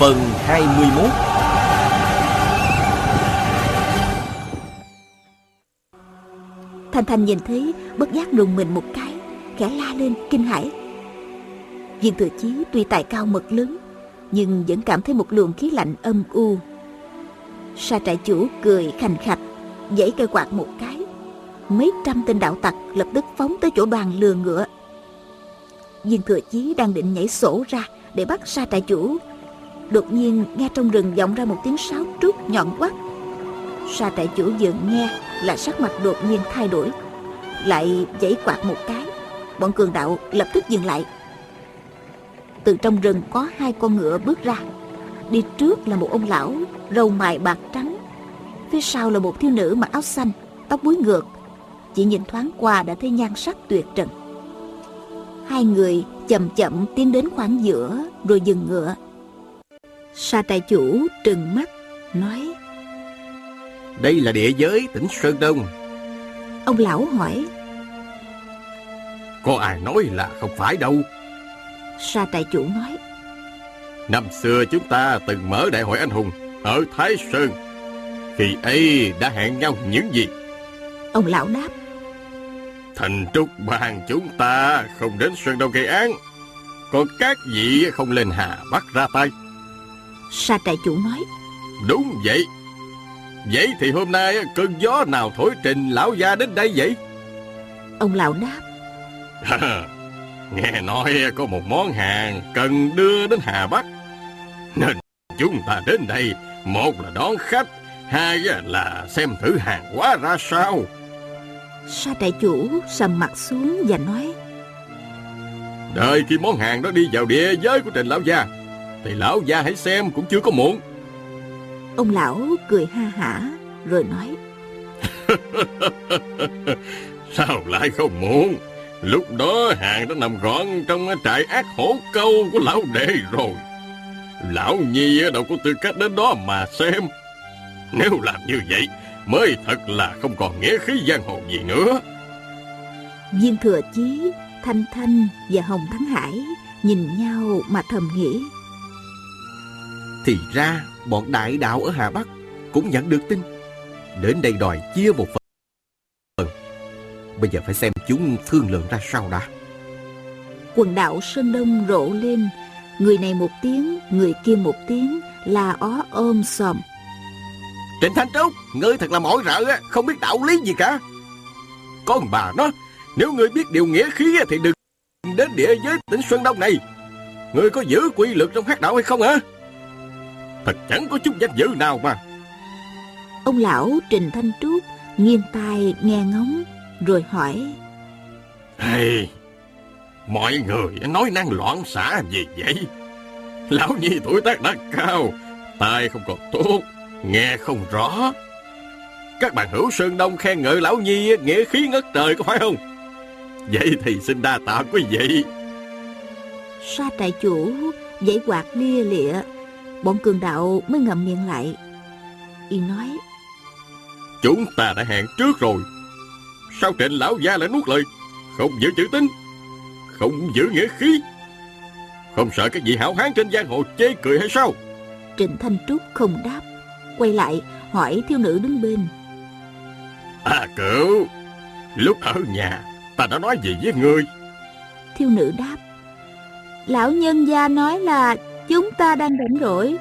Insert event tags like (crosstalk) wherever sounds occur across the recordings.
Phần 21 Thanh Thanh nhìn thấy, bất giác đùng mình một cái, Khẽ la lên, kinh hãi. Viên thừa chí tuy tài cao mật lớn, Nhưng vẫn cảm thấy một luồng khí lạnh âm u. Sa trại chủ cười khành khạch Dãy cây quạt một cái. Mấy trăm tên đạo tặc lập tức phóng tới chỗ đoàn lừa ngựa. Viên thừa chí đang định nhảy sổ ra Để bắt sa trại chủ Đột nhiên nghe trong rừng vọng ra một tiếng sáo trúc nhọn quắt Sa trại chủ dựng nghe là sắc mặt đột nhiên thay đổi, Lại giãy quạt một cái. Bọn cường đạo lập tức dừng lại. Từ trong rừng có hai con ngựa bước ra. Đi trước là một ông lão, Râu mài bạc trắng. Phía sau là một thiếu nữ mặc áo xanh, Tóc búi ngược. Chỉ nhìn thoáng qua đã thấy nhan sắc tuyệt trần. Hai người chậm chậm tiến đến khoảng giữa, Rồi dừng ngựa. Sa trại chủ trừng mắt Nói Đây là địa giới tỉnh Sơn Đông. Ông lão hỏi Có ai nói là không phải đâu? Sa trại chủ nói Năm xưa chúng ta từng mở đại hội anh hùng Ở Thái Sơn. Khi ấy đã hẹn nhau những gì? Ông lão đáp Thành trúc bàn chúng ta không đến Sơn Đông gây án. Còn các vị không lên Hà Bắc ra tay Sa trại chủ nói Đúng vậy. Vậy thì hôm nay cơn gió nào thổi trình lão gia đến đây vậy? Ông lão đáp (laughs) Nghe nói có một món hàng cần đưa đến Hà Bắc. Nên chúng ta đến đây Một là đón khách Hai là xem thử hàng hóa ra sao. Sa trại chủ sầm mặt xuống và nói Đợi khi món hàng đó đi vào địa giới của Trình Lão Gia Thì Lão Gia hãy xem cũng chưa có muộn. Ông lão cười ha hả Rồi nói. (laughs) Sao lại không muộn? Lúc đó hàng đã nằm gọn trong trại ác hổ câu của lão đệ rồi. Lão Nhi đâu có tư cách đến đó mà xem. Nếu làm như vậy Mới thật là không còn nghĩa khí giang hồ gì nữa. Viên thừa chí Thanh Thanh và Hồng Thắng Hải Nhìn nhau mà thầm nghĩ Thì ra bọn đại đạo ở Hà Bắc Cũng nhận được tin. Đến đây đòi chia một phần. Bây giờ phải xem chúng thương lượng ra sao đã. Quần đảo Sơn Đông rộ lên. Người này một tiếng Người kia một tiếng Là ó ôm sòm. Trịnh Thanh Trúc Ngươi thật là mỏi rợ Không biết đạo lý gì cả. Con bà nó Nếu ngươi biết điều nghĩa khí thì đừng đến địa giới tỉnh Xuân Đông này. Ngươi có giữ quy luật trong hát đạo hay không hả Thật chẳng có chút danh dự nào mà. Ông lão Trình Thanh Trúc Nghiêng tai nghe ngóng Rồi hỏi. Hey, Mọi người nói năng loạn xả gì vậy? Lão Nhi tuổi tác đã cao Tai không còn tốt Nghe không rõ. Các bạn hữu Sơn Đông khen ngợi Lão Nhi Nghĩa khí ngất trời có phải không? Vậy thì xin đa tạ quý vị. Sa trại chủ Giấy quạt lia lịa Bọn cường đạo mới ngậm miệng lại. Y nói Chúng ta đã hẹn trước rồi. Sao trịnh lão gia lại nuốt lời? Không giữ chữ tín Không giữ nghĩa khí. Không sợ cái gì hảo hán trên giang hồ chê cười hay sao? Trịnh Thanh Trúc không đáp Quay lại hỏi thiếu nữ đứng bên. À cửu Lúc ở nhà Ta đã nói gì với ngươi? Thiếu nữ đáp Lão nhân gia nói là Chúng ta đang rảnh rỗi.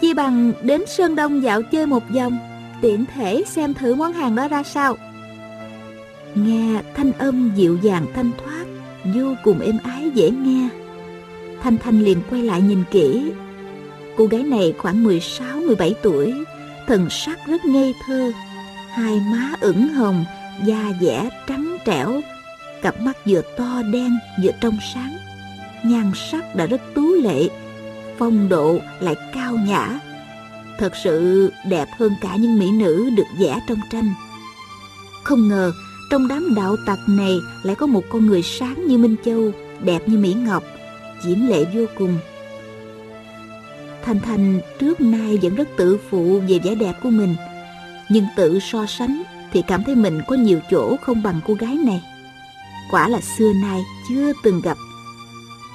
Chi bằng đến Sơn Đông dạo chơi một vòng, Tiện thể xem thử món hàng đó ra sao. Nghe thanh âm dịu dàng thanh thoát, Vô cùng êm ái dễ nghe. Thanh Thanh liền quay lại nhìn kỹ. Cô gái này khoảng 16-17 tuổi, Thần sắc rất ngây thơ, Hai má ửng hồng, Da dẻ trắng trẻo, Cặp mắt vừa to đen vừa trong sáng, Nhan sắc đã rất tú lệ phong độ lại cao nhã. Thật sự đẹp hơn cả những mỹ nữ được vẽ trong tranh. Không ngờ, trong đám đạo tặc này lại có một con người sáng như minh châu, đẹp như mỹ ngọc, diễm lệ vô cùng. Thanh thanh trước nay vẫn rất tự phụ về vẻ đẹp của mình, nhưng tự so sánh thì cảm thấy mình có nhiều chỗ không bằng cô gái này. Quả là xưa nay chưa từng gặp.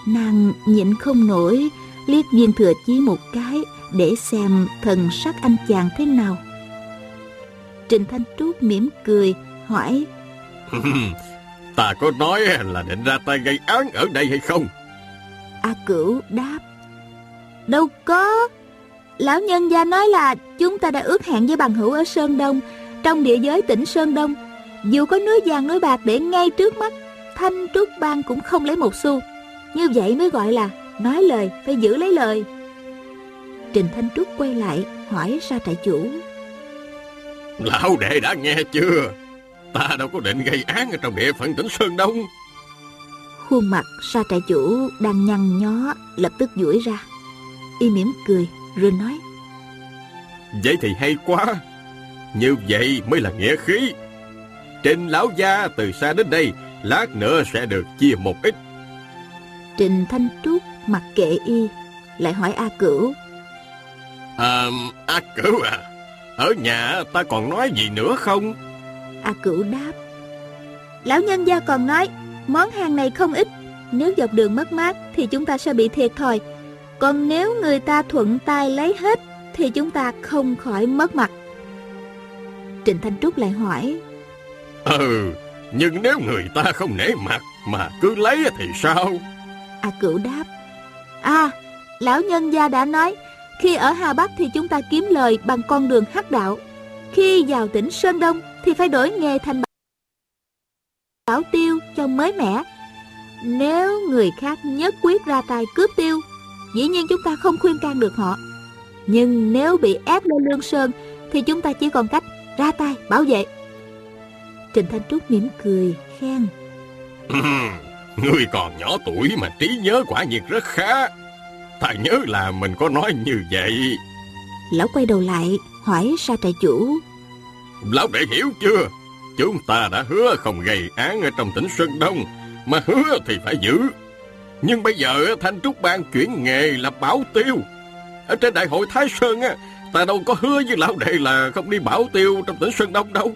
Nàng nhịn không nổi liếc viên thừa chí một cái để xem thần sắc anh chàng thế nào. Trình Thanh Trúc mỉm cười hỏi (laughs) Ta có nói là định ra tay gây án ở đây hay không? A Cửu đáp Đâu có. Lão nhân gia nói là chúng ta đã ước hẹn với bằng hữu ở Sơn Đông Trong địa giới tỉnh Sơn Đông. Dù có núi vàng núi bạc để ngay trước mắt Thanh Trúc Bang cũng không lấy một xu. Như vậy mới gọi là nói lời phải giữ lấy lời. Trình Thanh Trúc quay lại hỏi ra trại chủ. Lão đệ đã nghe chưa? Ta đâu có định gây án ở trong địa phận tỉnh Sơn Đông. Khuôn mặt sa trại chủ đang nhăn nhó lập tức duỗi ra. Y mỉm cười rồi nói. Vậy thì hay quá. Như vậy mới là nghĩa khí. Trình lão gia từ xa đến đây Lát nữa sẽ được chia một ít. Trình Thanh Trúc mặc kệ y Lại hỏi A Cửu. À, A Cửu à Ở nhà ta còn nói gì nữa không? A Cửu đáp. Lão nhân gia còn nói Món hàng này không ít Nếu dọc đường mất mát Thì chúng ta sẽ bị thiệt thòi. Còn nếu người ta thuận tay lấy hết Thì chúng ta không khỏi mất mặt. Trịnh Thanh Trúc lại hỏi. Ừ Nhưng nếu người ta không nể mặt Mà cứ lấy thì sao? A Cửu đáp À Lão nhân gia đã nói, Khi ở Hà Bắc thì chúng ta kiếm lời Bằng con đường hắc đạo. Khi vào tỉnh Sơn Đông Thì phải đổi nghề thành bảo tiêu cho mới mẻ. Nếu người khác nhất quyết ra tay cướp tiêu, Dĩ nhiên chúng ta không khuyên can được họ. Nhưng nếu bị ép lên lương sơn Thì chúng ta chỉ còn cách ra tay bảo vệ. Trình Thanh Trúc mỉm cười, khen. (laughs) Ngươi còn nhỏ tuổi mà trí nhớ quả nhiên rất khá. Ta nhớ là mình có nói như vậy. Lão quay đầu lại hỏi sa trại chủ. Lão đệ hiểu chưa? Chúng ta đã hứa không gây án ở trong tỉnh Sơn Đông Mà hứa thì phải giữ. Nhưng bây giờ Thanh Trúc Bang chuyển nghề là bảo tiêu. Ở trên đại hội Thái Sơn á Ta đâu có hứa với lão đệ là không đi bảo tiêu trong tỉnh Sơn Đông đâu.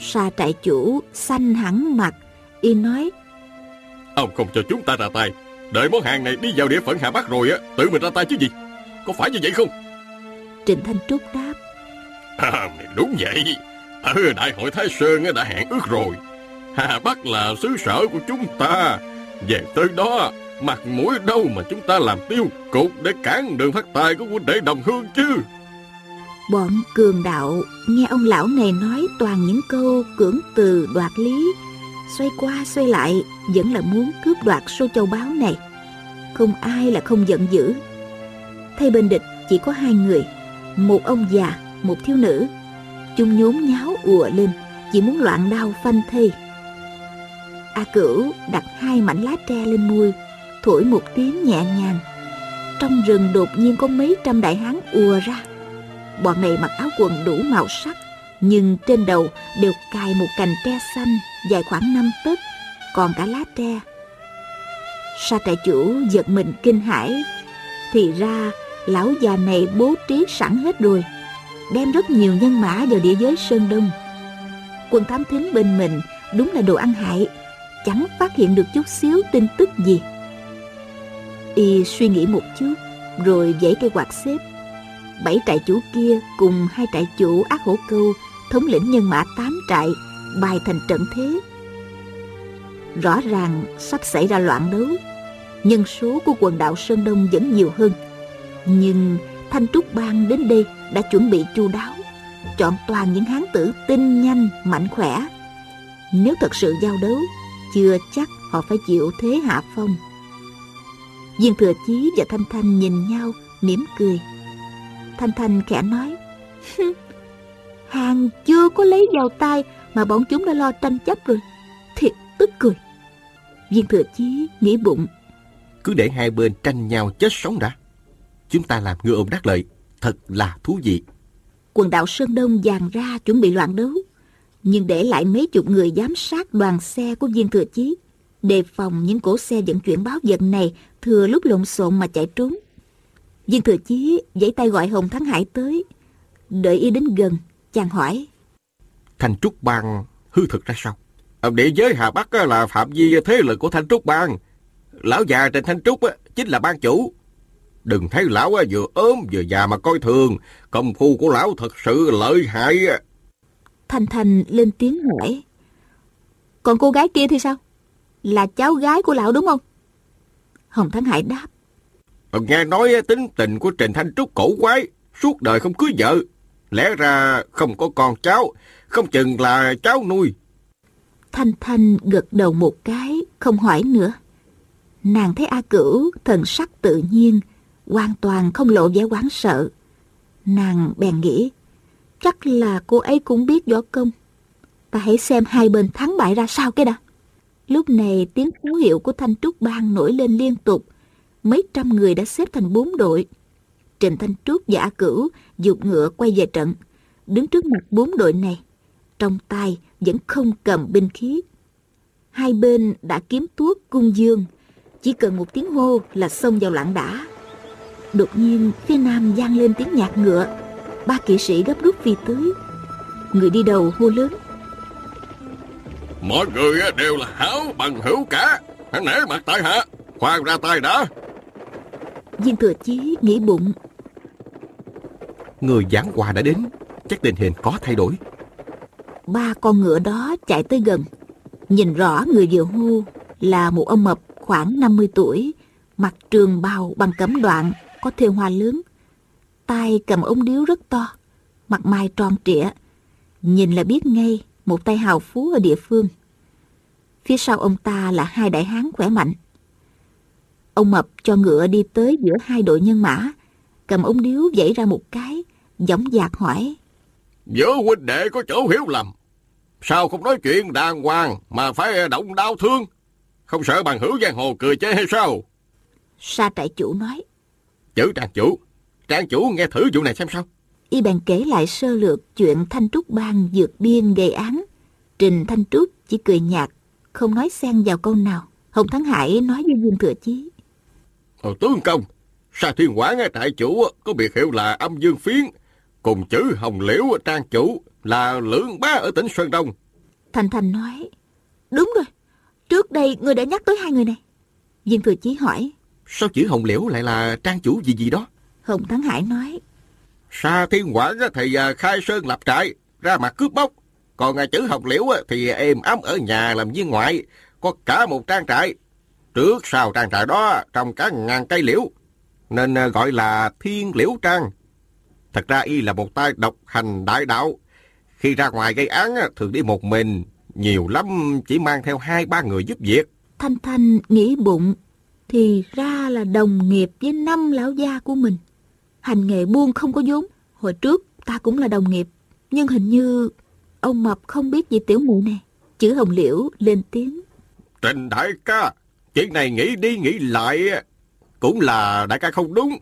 Sa trại chủ xanh hẳn mặt Y nói Ông không cho chúng ta ra tay. Đợi món hàng này đi vào địa phận Hà Bắc rồi á Tự mình ra tay chứ gì? Có phải như vậy không? Trịnh Thanh Trúc đáp. À, Đúng vậy. Ở Đại hội Thái Sơn đã hẹn ước rồi. Hà Bắc là xứ sở của chúng ta. Về tới đó Mặt mũi đâu mà chúng ta làm tiêu cục Để cản đường phát tài của huynh đệ đồng hương chứ? Bọn cường đạo nghe ông lão này nói toàn những câu cưỡng từ đoạt lý Xoay qua xoay lại vẫn là muốn cướp đoạt số châu báu này. Không ai là không giận dữ. Thay bên địch chỉ có hai người Một ông già, một thiếu nữ. Chúng nhốn nháo ùa lên Chỉ muốn loạn đau phanh thây A Cửu đặt hai mảnh lá tre lên môi Thổi một tiếng nhẹ nhàng. Trong rừng đột nhiên có mấy trăm đại hán ùa ra. Bọn này mặc áo quần đủ màu sắc Nhưng trên đầu đều cài một cành tre xanh. Dài khoảng 5 tấc, Còn cả lá tre. Sa trại chủ giật mình kinh hãi. Thì ra, lão già này bố trí sẵn hết rồi, Đem rất nhiều nhân mã vào địa giới Sơn Đông. Quân thám thính bên mình Đúng là đồ ăn hại, Chẳng phát hiện được chút xíu tin tức gì. Y suy nghĩ một chút, Rồi dãy cây quạt xếp. Bảy trại chủ kia cùng hai trại chủ ác hổ câu Thống lĩnh nhân mã tám trại. Bài thành trận thế. Rõ ràng sắp xảy ra loạn đấu Nhân số của quần đảo Sơn Đông vẫn nhiều hơn. Nhưng Thanh Trúc Bang đến đây đã chuẩn bị chu đáo Chọn toàn những hán tử tinh nhanh, mạnh khỏe. Nếu thật sự giao đấu Chưa chắc họ phải chịu thế hạ phong. Viên Thừa Chí và Thanh Thanh nhìn nhau mỉm cười. Thanh Thanh khẽ nói (laughs) Hàng chưa có lấy vào tay mà bọn chúng đã lo tranh chấp rồi Thiệt tức cười Viên Thừa Chí nghĩ bụng Cứ để hai bên tranh nhau chết sống đã Chúng ta làm ngựa ôm đắc lợi. Thật là thú vị. Quần đảo Sơn Đông dàn ra chuẩn bị loạn đấu. Nhưng để lại mấy chục người giám sát đoàn xe của viên thừa chí. Đề phòng những cỗ xe vận chuyển báo vật này thừa lúc lộn xộn mà chạy trốn. Viên thừa chí giãy tay gọi Hồng Thắng Hải tới. Đợi y đến gần, chàng hỏi. Thanh Trúc Bang hư thực ra sao? Địa giới Hà Bắc là phạm vi thế lực của Thanh Trúc Bang. Lão già trên Thanh Trúc chính là ban chủ. Đừng thấy lão vừa ốm vừa già mà coi thường. Công phu của lão thật sự lợi hại. Thanh Thanh lên tiếng hỏi. Còn cô gái kia thì sao? Là cháu gái của lão đúng không? Hồng Thắng Hải đáp. Nghe nói tính tình của Trình Thanh Trúc cổ quái, suốt đời không cưới vợ. Lẽ ra không có con cháu, không chừng là cháu nuôi. Thanh Thanh gật đầu một cái, không hỏi nữa. Nàng thấy A Cửu thần sắc tự nhiên, hoàn toàn không lộ vẻ quán sợ. Nàng bèn nghĩ, chắc là cô ấy cũng biết võ công. Ta hãy xem hai bên thắng bại ra sao cái đã. Lúc này tiếng cú hiệu của Thanh Trúc Bang nổi lên liên tục. Mấy trăm người đã xếp thành bốn đội. Trình Thanh Trúc và A Cửu dục ngựa quay về trận, đứng trước mặt bốn đội này. Trong tay vẫn không cầm binh khí. Hai bên đã kiếm tuốt cung dương, chỉ cần một tiếng hô là xông vào loạn đả. Đột nhiên phía nam vang lên tiếng nhạc ngựa, ba kỵ sĩ gấp rút phi tới. Người đi đầu hô lớn. Mọi người đều là hảo bằng hữu cả, hãy nể mặt tại hạ, khoan ra tay đã. Viên thừa chí nghĩ bụng. Người giảng hòa đã đến, chắc tình hình có thay đổi. Ba con ngựa đó chạy tới gần, nhìn rõ người vừa hô là một ông mập khoảng 50 tuổi, mặc trường bào bằng cẩm đoạn, có thêu hoa lớn. tay cầm ống điếu rất to, mặt mày tròn trịa. Nhìn là biết ngay một tay hào phú ở địa phương. Phía sau ông ta là hai đại hán khỏe mạnh. Ông Mập cho ngựa đi tới giữa hai đội nhân mã, cầm ống điếu dãy ra một cái, giọng dạc hỏi. Giữa huynh đệ có chỗ hiểu lầm. Sao không nói chuyện đàng hoàng mà phải động đau thương? Không sợ bằng hữu giang hồ cười chế hay sao? Sa trại chủ nói. Chữ trang chủ, trang chủ nghe thử vụ này xem sao. Y bèn kể lại sơ lược chuyện Thanh Trúc Bang dược biên gây án. Trình Thanh Trúc chỉ cười nhạt, không nói xen vào câu nào. Hồng Thắng Hải nói với Dương Thừa Chí. Ờ, tướng công, Sa Thiên Quảng trại chủ có biệt hiệu là âm dương phiến, cùng chữ Hồng Liễu trang chủ là lưỡng bá ở tỉnh Sơn Đông. Thành Thành nói, đúng rồi, trước đây người đã nhắc tới hai người này. Dương Thừa Chí hỏi, sao chữ Hồng Liễu lại là trang chủ gì gì đó? Hồng Thắng Hải nói, Sa Thiên Quảng thì à, khai sơn lập trại, ra mặt cướp bóc. Còn à, chữ Hồng Liễu thì êm ấm ở nhà làm viên ngoại, có cả một trang trại. Trước sau trang trại đó trồng cả ngàn cây liễu, nên à, gọi là Thiên Liễu Trang. Thật ra y là một tay độc hành đại đạo. Khi ra ngoài gây án thường đi một mình, nhiều lắm chỉ mang theo hai ba người giúp việc. Thanh Thanh nghĩ bụng, thì ra là đồng nghiệp với năm lão gia của mình. Hành nghề buôn không có vốn, hồi trước ta cũng là đồng nghiệp, nhưng hình như ông Mập không biết gì tiểu mụ này. Chữ Hồng Liễu lên tiếng. Trình đại ca, chuyện này nghĩ đi nghĩ lại cũng là đại ca không đúng.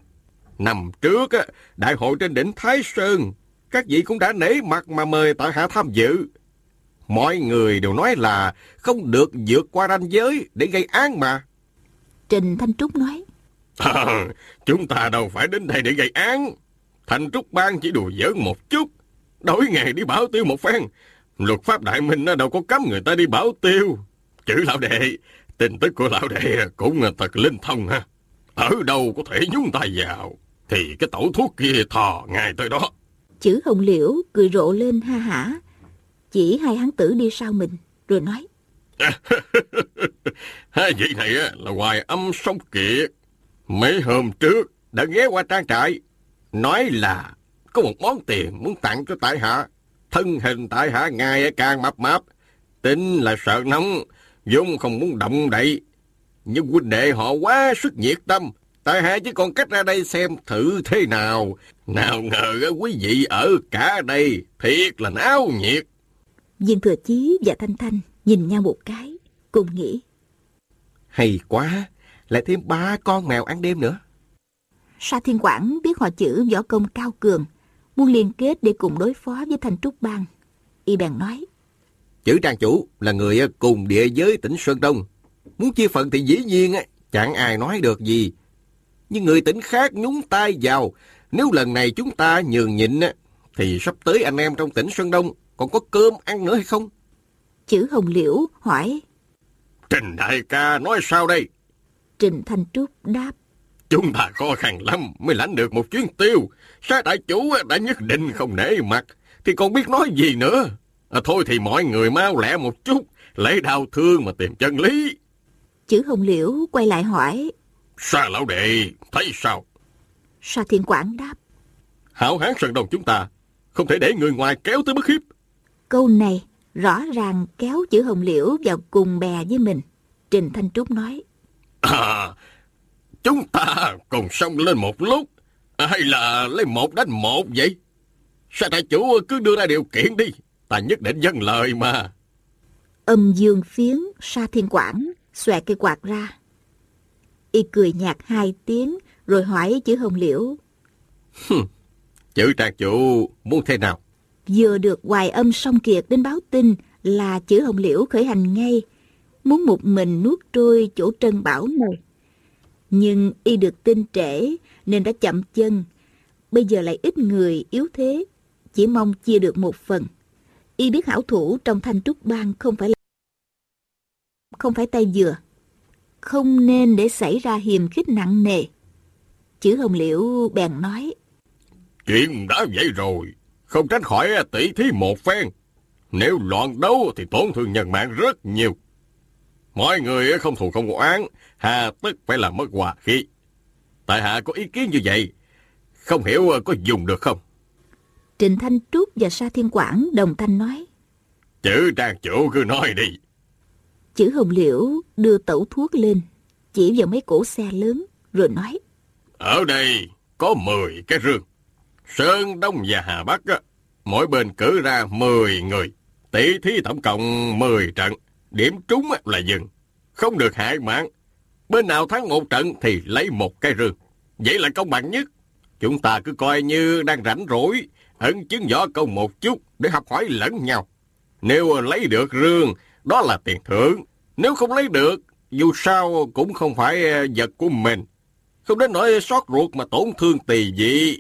Năm trước, đại hội trên đỉnh Thái Sơn, các vị cũng đã nể mặt mà mời tại hạ tham dự. Mọi người đều nói là không được vượt qua ranh giới để gây án mà. Trình Thanh Trúc nói. À, chúng ta đâu phải đến đây để gây án. Thanh Trúc Bang chỉ đùa giỡn một chút. Đổi ngày đi bảo tiêu một phen. Luật pháp Đại Minh đâu có cấm người ta đi bảo tiêu. Chữ lão đệ, tin tức của lão đệ cũng thật linh thông ha. Ở đâu có thể nhúng tay vào, thì cái tẩu thuốc kia thò ngay tới đó. Chữ hồng liễu cười rộ lên ha hả, chỉ hai hắn tử đi sau mình, rồi nói. (laughs) hai vị này là hoài âm sông kiệt. Mấy hôm trước đã ghé qua trang trại, nói là có một món tiền muốn tặng cho tại hạ. Thân hình tại hạ ngày càng mập mạp, tính là sợ nóng, vốn không muốn động đậy. Nhưng huynh đệ họ quá sức nhiệt tâm, tại hạ chỉ còn cách ra đây xem thử thế nào. Nào ngờ quý vị ở cả đây, thiệt là náo nhiệt. Viên Thừa Chí và Thanh Thanh nhìn nhau một cái, cùng nghĩ. Hay quá, lại thêm ba con mèo ăn đêm nữa. Sa Thiên Quảng biết họ chữ võ công cao cường, muốn liên kết để cùng đối phó với Thanh Trúc Bang. Y bèn nói. Chữ trang chủ là người cùng địa giới tỉnh Sơn Đông. Muốn chia phận thì dĩ nhiên chẳng ai nói được gì. Nhưng người tỉnh khác nhúng tay vào. Nếu lần này chúng ta nhường nhịn thì sắp tới anh em trong tỉnh Sơn Đông còn có cơm ăn nữa hay không? Chữ Hồng Liễu hỏi. Trình đại ca nói sao đây? Trình Thanh Trúc đáp. Chúng ta khó khăn lắm mới lãnh được một chuyến tiêu. Sa đại chủ đã nhất định không nể mặt. Thì còn biết nói gì nữa. À, thôi thì mọi người mau lẹ một chút. Lấy đau thương mà tìm chân lý. Chữ Hồng Liễu quay lại hỏi. Sa lão đệ, thấy sao? Sa Thiên Quảng đáp. Hảo hán Sơn Đông chúng ta, không thể để người ngoài kéo tới bức hiếp. Câu này rõ ràng kéo chữ Hồng Liễu vào cùng bè với mình. Trình Thanh Trúc nói. À, chúng ta cùng xông lên một lúc, hay là lấy một đánh một vậy? Sao đại chủ cứ đưa ra điều kiện đi, ta nhất định dân lời mà. Âm dương phiến, sa thiên quảng, xòe cây quạt ra. Y cười nhạt hai tiếng, rồi hỏi chữ hồng liễu. chữ trang chủ muốn thế nào? Vừa được hoài âm song kiệt đến báo tin là chữ hồng liễu khởi hành ngay, muốn một mình nuốt trôi chỗ trân bảo này. Nhưng y được tin trễ nên đã chậm chân. Bây giờ lại ít người yếu thế, chỉ mong chia được một phần. Y biết hảo thủ trong thanh trúc bang không phải là không phải tay vừa. Không nên để xảy ra hiềm khích nặng nề. Chữ hồng liễu bèn nói. Chuyện đã vậy rồi, không tránh khỏi tỷ thí một phen. Nếu loạn đấu thì tổn thương nhân mạng rất nhiều. Mọi người không thù không oán, hà tức phải làm mất hòa khí. Tại hạ có ý kiến như vậy, không hiểu có dùng được không? Trịnh Thanh Trúc và Sa Thiên Quảng đồng thanh nói. Chữ trang chủ cứ nói đi. Chữ Hồng Liễu đưa tẩu thuốc lên, chỉ vào mấy cổ xe lớn, rồi nói. Ở đây có 10 cái rương. Sơn Đông và Hà Bắc, mỗi bên cử ra 10 người. Tỷ thí tổng cộng 10 trận. Điểm trúng là dừng. Không được hại mạng. Bên nào thắng một trận thì lấy một cái rương. Vậy là công bằng nhất. Chúng ta cứ coi như đang rảnh rỗi, ẩn chứng võ công một chút để học hỏi lẫn nhau. Nếu lấy được rương, đó là tiền thưởng. Nếu không lấy được, dù sao cũng không phải ờ, vật của mình. Không đến nỗi xót ruột mà tổn thương tỳ dị.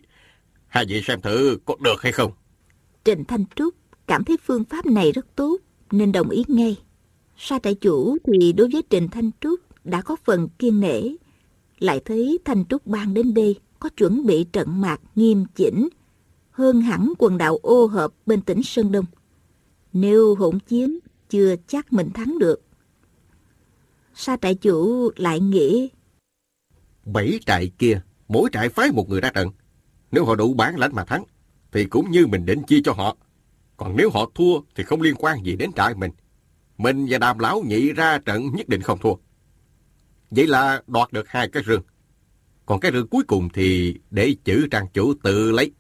Hai vị xem thử có được hay không? trình Thanh Trúc cảm thấy phương pháp này rất tốt nên đồng ý ngay. Sa trại chủ thì đối với trình Thanh Trúc đã có phần kiên nể. Lại thấy Thanh Trúc ban đến đây có chuẩn bị trận mạc nghiêm chỉnh hơn hẳn quần đạo ô hợp bên tỉnh Sơn Đông. Nếu hỗn chiến, chưa chắc mình thắng được. Sa trại chủ lại nghĩ. Bảy trại kia, mỗi trại phái một người ra trận. Nếu họ đủ bản lãnh mà thắng, thì cũng như mình định chia cho họ. Còn nếu họ thua thì không liên quan gì đến trại mình. Mình và đàm lão nhị ra trận nhất định không thua. Vậy là đoạt được hai cái rương. Còn cái rương cuối cùng thì để chữ trang chủ tự lấy.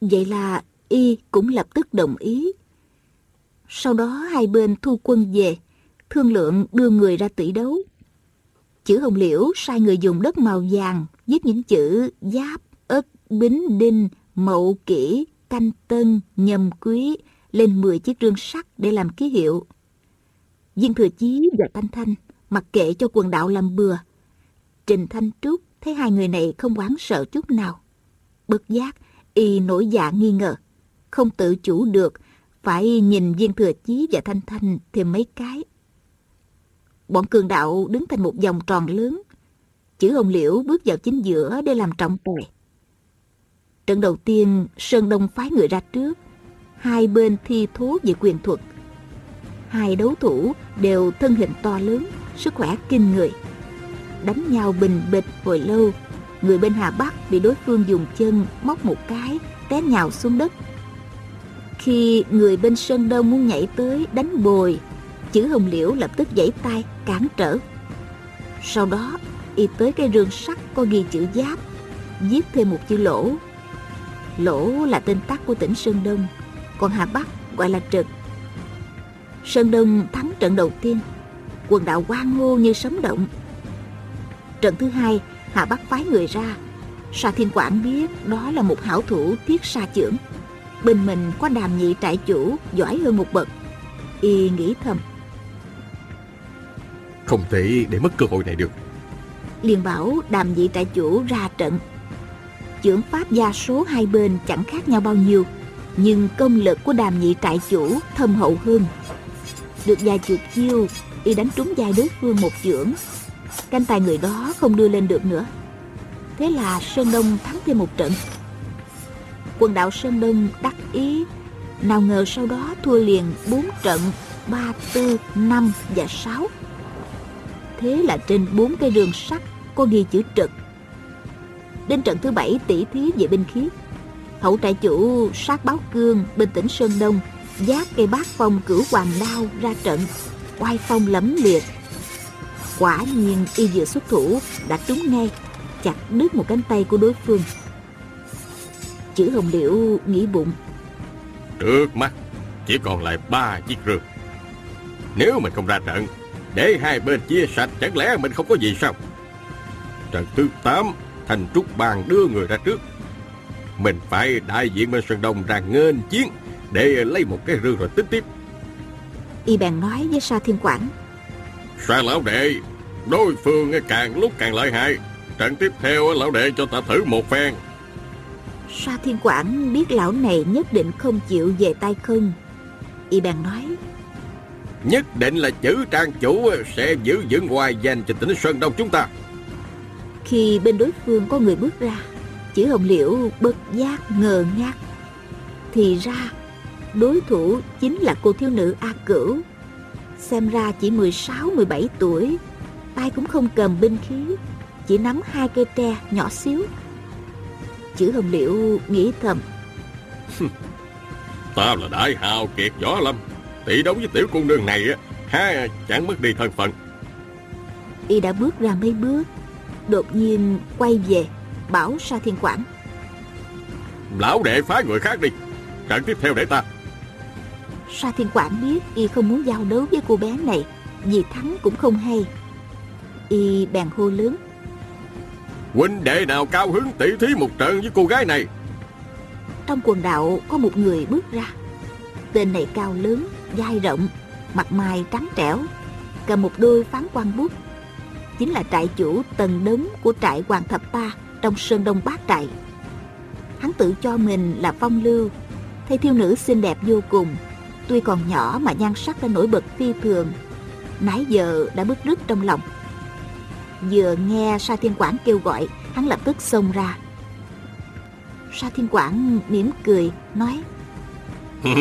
Vậy là y cũng lập tức đồng ý. Sau đó hai bên thu quân về, thương lượng đưa người ra tỷ đấu. Chữ Hồng Liễu sai người dùng đất màu vàng viết những chữ giáp, ất, bính, đinh, mậu, kỷ, canh tân, nhâm quý lên 10 chiếc rương sắt để làm ký hiệu. Viên Thừa Chí và Thanh Thanh mặc kệ cho quần đạo làm bừa. Trình Thanh Trúc thấy hai người này không quán sợ chút nào. Bất giác, y nổi dạ nghi ngờ. Không tự chủ được, phải nhìn viên thừa chí và thanh thanh thêm mấy cái. Bọn cường đạo đứng thành một vòng tròn lớn. Chữ hồng liễu bước vào chính giữa để làm trọng tài. Trận đầu tiên, Sơn Đông phái người ra trước. Hai bên thi thố về quyền thuật. Hai đấu thủ đều thân hình to lớn, sức khỏe kinh người. Đánh nhau bình bịch hồi lâu, người bên Hà Bắc bị đối phương dùng chân móc một cái, té nhào xuống đất. Khi người bên Sơn Đông muốn nhảy tới đánh bồi, chữ hồng liễu lập tức giãy tay cản trở. Sau đó, y tới cây rương sắt có ghi chữ giáp, viết thêm một chữ lỗ. Lỗ là tên tắt của tỉnh Sơn Đông, còn Hà Bắc gọi là Trực. Sơn Đông thắng trận đầu tiên, quần đạo quan hô như sấm động. Trận thứ hai, Hà Bắc phái người ra, Sa Thiên Quảng biết đó là một hảo thủ thiết sa trưởng. Bên mình có đàm nhị trại chủ giỏi hơn một bậc. Y nghĩ thầm. Không thể để mất cơ hội này được. liền bảo đàm nhị trại chủ ra trận. Chưởng pháp gia số hai bên chẳng khác nhau bao nhiêu, nhưng công lực của đàm nhị trại chủ thâm hậu hơn. Được vài chục chiêu, y đánh trúng vai đối phương một chưởng. Canh tài người đó không đưa lên được nữa. Thế là Sơn Đông thắng thêm một trận. Quần đạo Sơn Đông đắc ý, nào ngờ sau đó thua liền bốn trận, ba, tư, năm và sáu. Thế là trên bốn cây đường sắt có ghi chữ trực. Đến trận thứ bảy tỷ thí về binh khí. Hậu trại chủ sát báo cương bên tỉnh Sơn Đông giác cây bát phong cửu hoàng đao ra trận oai phong lẫm liệt quả nhiên y vừa xuất thủ đã trúng ngay chặt đứt một cánh tay của đối phương chữ hồng liễu nghĩ bụng. Trước mắt chỉ còn lại ba chiếc rương Nếu mình không ra trận Để hai bên chia sạch Chẳng lẽ mình không có gì sao? Trận thứ 8 Thành Trúc Bàn đưa người ra trước. Mình phải đại diện bên Sơn Đông ra nghênh chiến Để lấy một cái rương rồi tính tiếp. Y bèn nói với sa thiên quảng. Sa lão đệ Đối phương càng lúc càng lợi hại. Trận tiếp theo lão đệ cho ta thử một phen sa thiên quảng biết lão này nhất định không chịu về tay không y bèn nói Nhất định là chữ trang chủ Sẽ giữ vững hoài danh cho tỉnh Sơn Đông chúng ta khi bên đối phương có người bước ra chữ hồng liễu bất giác ngờ ngác thì ra đối thủ chính là cô thiếu nữ A Cửu. Xem ra chỉ 16-17 tuổi, tay cũng không cầm binh khí, chỉ nắm hai cây tre nhỏ xíu. Chữ Hồng Liễu nghĩ thầm. (laughs) Ta là đại hào kiệt võ lâm Tỷ đấu với tiểu cô nương này á ha chẳng mất đi thân phận Y đã bước ra mấy bước, đột nhiên quay về, bảo Sa Thiên Quảng. Lão đệ phái người khác đi Trận tiếp theo để ta Sa Thiên Quảng biết y không muốn giao đấu với cô bé này Vì thắng cũng không hay Y bèn hô lớn Huynh đệ nào cao hứng tỷ thí một trận với cô gái này? Trong quần đạo có một người bước ra. Tên này cao lớn, vai rộng Mặt mày trắng trẻo Cầm một đôi phán quan bút. Chính là trại chủ tần đống của trại Hoàng Thập Ba Trong Sơn Đông Bát Trại. Hắn tự cho mình là phong lưu Thấy thiêu nữ xinh đẹp vô cùng Tuy còn nhỏ mà nhan sắc đã nổi bật phi thường. Nãy giờ đã bức rứt trong lòng. Vừa nghe Sa Thiên Quảng kêu gọi Hắn lập tức xông ra. Sa Thiên Quảng mỉm cười Nói (laughs)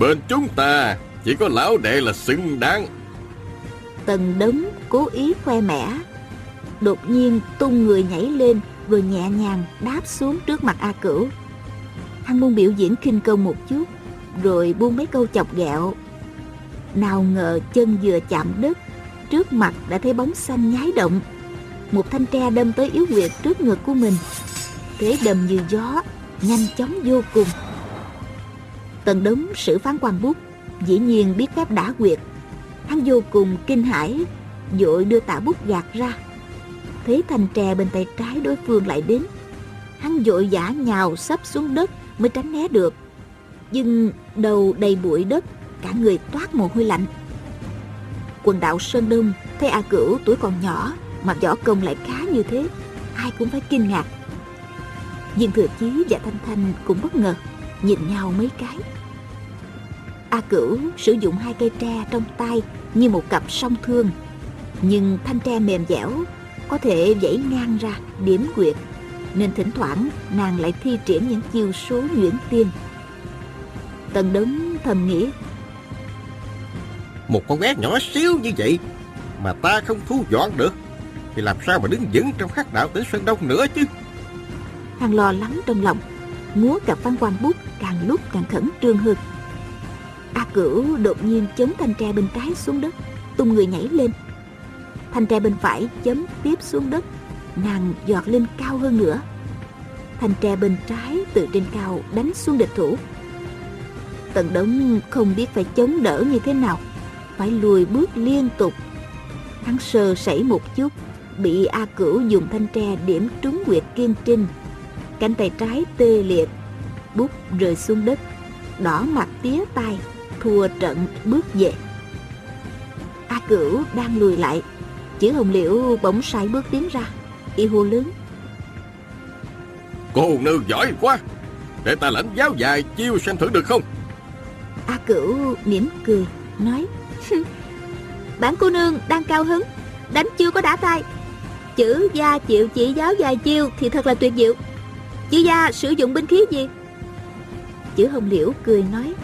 Bên chúng ta Chỉ có lão đệ là xứng đáng. Tần đống cố ý khoe mẽ Đột nhiên tung người nhảy lên Rồi nhẹ nhàng đáp xuống trước mặt A Cửu. Hắn muốn biểu diễn kinh công một chút rồi buông mấy câu chọc ghẹo. Nào ngờ chân vừa chạm đất, trước mặt đã thấy bóng xanh nhái động. Một thanh tre đâm tới yếu quyệt trước ngực của mình. Thế đầm như gió, nhanh chóng vô cùng. Tần đống sử phán quan bút, dĩ nhiên biết phép đả quyệt. Hắn vô cùng kinh hãi, vội đưa tạ bút gạt ra. Thấy thanh tre bên tay trái đối phương lại đến. Hắn vội giả nhào sắp xuống đất mới tránh né được nhưng đầu đầy bụi đất cả người toát mồ hôi lạnh quần đảo sơn đông thấy a cửu tuổi còn nhỏ, mà võ công lại khá như thế, ai cũng phải kinh ngạc. Viên thừa chí và thanh thanh cũng bất ngờ, nhìn nhau mấy cái. A cửu sử dụng hai cây tre trong tay như một cặp song thương, nhưng thanh tre mềm dẻo, có thể dãy ngang ra điểm quyệt, nên thỉnh thoảng nàng lại thi triển những chiêu số nhuyễn tiên. Tần đống thầm nghĩ một con bé nhỏ xíu như vậy Mà ta không thu dọn được, Thì làm sao mà đứng vững trong khắc đạo tỉnh Sơn Đông nữa chứ? Hàng lo lắng trong lòng, Múa cặp văn quan bút, càng lúc càng khẩn trương hơn. A Cửu đột nhiên chống thanh tre bên trái xuống đất, Tung người nhảy lên. Thanh tre bên phải chấm tiếp xuống đất, Nàng giọt lên cao hơn nữa. Thanh tre bên trái từ trên cao đánh xuống địch thủ. Tần đống không biết phải chống đỡ như thế nào. Phải lùi bước liên tục Hắn sơ sẩy một chút bị A Cửu dùng thanh tre điểm trúng quyệt kiên trinh. Cánh tay trái tê liệt, bút rơi xuống đất, đỏ mặt tía tai, thua trận bước về. A Cửu đang lùi lại, chữ hồng liễu bỗng sai bước tiến ra, y hô lớn. Cô nương giỏi quá, để ta lãnh giáo dài chiêu xem thử được không? A Cửu mỉm cười, nói (laughs) Bản cô nương đang cao hứng Đánh chưa có đã tay. Chữ gia chịu chỉ giáo dài chiêu Thì thật là tuyệt diệu. Chữ gia sử dụng binh khí gì? Chữ hồng liễu cười nói.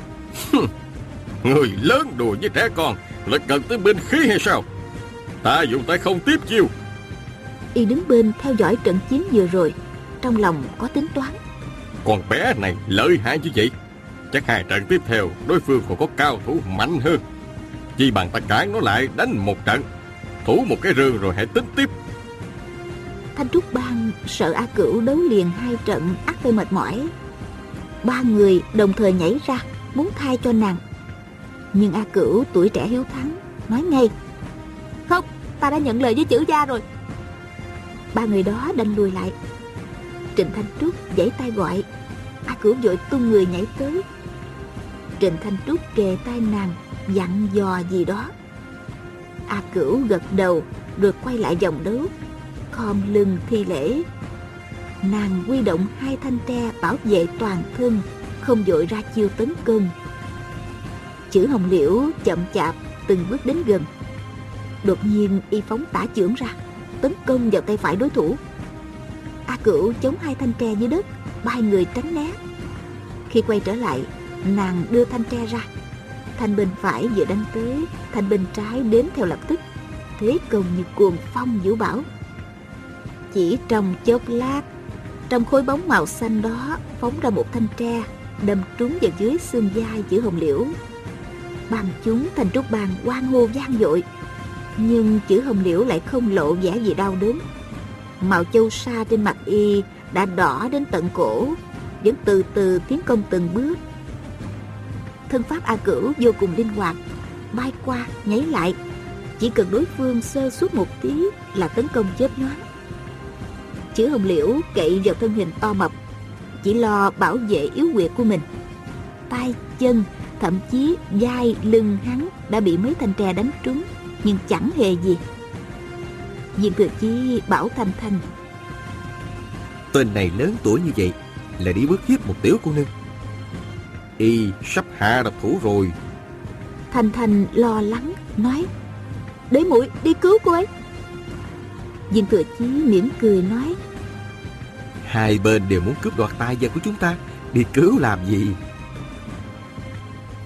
Người lớn đùa với trẻ con Lại cần tới binh khí hay sao? Ta dùng tay không tiếp chiêu. Y đứng bên theo dõi trận chiến vừa rồi Trong lòng có tính toán. Con bé này lợi hại như vậy Chắc hai trận tiếp theo Đối phương còn có cao thủ mạnh hơn vì bằng ta cản nó lại đánh một trận. Thủ một cái rương rồi hãy tính tiếp. Thanh Trúc Bang sợ A Cửu đấu liền hai trận ắt phải mệt mỏi. Ba người đồng thời nhảy ra Muốn thay cho nàng. Nhưng A Cửu tuổi trẻ hiếu thắng Nói ngay. Không, ta đã nhận lời với chữ gia rồi. Ba người đó đành lùi lại. Trịnh Thanh Trúc giãy tay gọi. A Cửu vội tung người nhảy tới. Trịnh Thanh Trúc kề tay nàng. Dặn dò gì đó. A Cửu gật đầu Rồi quay lại vòng đấu. Khom lưng thi lễ. Nàng quy động hai thanh tre Bảo vệ toàn thân, Không vội ra chiêu tấn công. Chữ hồng liễu chậm chạp Từng bước đến gần. Đột nhiên y phóng tả chưởng ra, Tấn công vào tay phải đối thủ. A Cửu chống hai thanh tre dưới đất, Ba người tránh né. Khi quay trở lại, Nàng đưa thanh tre ra Thanh bên phải vừa đánh tới Thanh bên trái đến theo lập tức. Thế công như cuồng phong vũ bảo. Chỉ trong chốc lát, Trong khối bóng màu xanh đó Phóng ra một thanh tre, Đâm trúng vào dưới xương vai chữ hồng liễu. Bằng chúng thành trúc bàn quang hô vang dội, Nhưng chữ hồng liễu lại không lộ vẻ gì đau đớn. Màu châu sa trên mặt y đã đỏ đến tận cổ, Vẫn từ từ tiến công từng bước thân pháp A Cửu vô cùng linh hoạt, bay qua, nhảy lại. Chỉ cần đối phương sơ suất một tí là tấn công chớp nhoáng. Chữ hồng liễu cậy vào thân hình to mập, chỉ lo bảo vệ yếu quyệt của mình. Tay, chân, thậm chí vai, lưng hắn đã bị mấy thanh tre đánh trúng, nhưng chẳng hề gì. Diêm Thừa Chi bảo Thanh Thanh Tên này lớn tuổi như vậy Là đi bước hiếp một tiểu cô nương Y sắp hạ độc thủ rồi. Thanh Thanh lo lắng nói Để muội đi cứu cô ấy. Diên Thừa Chí mỉm cười nói Hai bên đều muốn cướp đoạt tài vật của chúng ta. Đi cứu làm gì?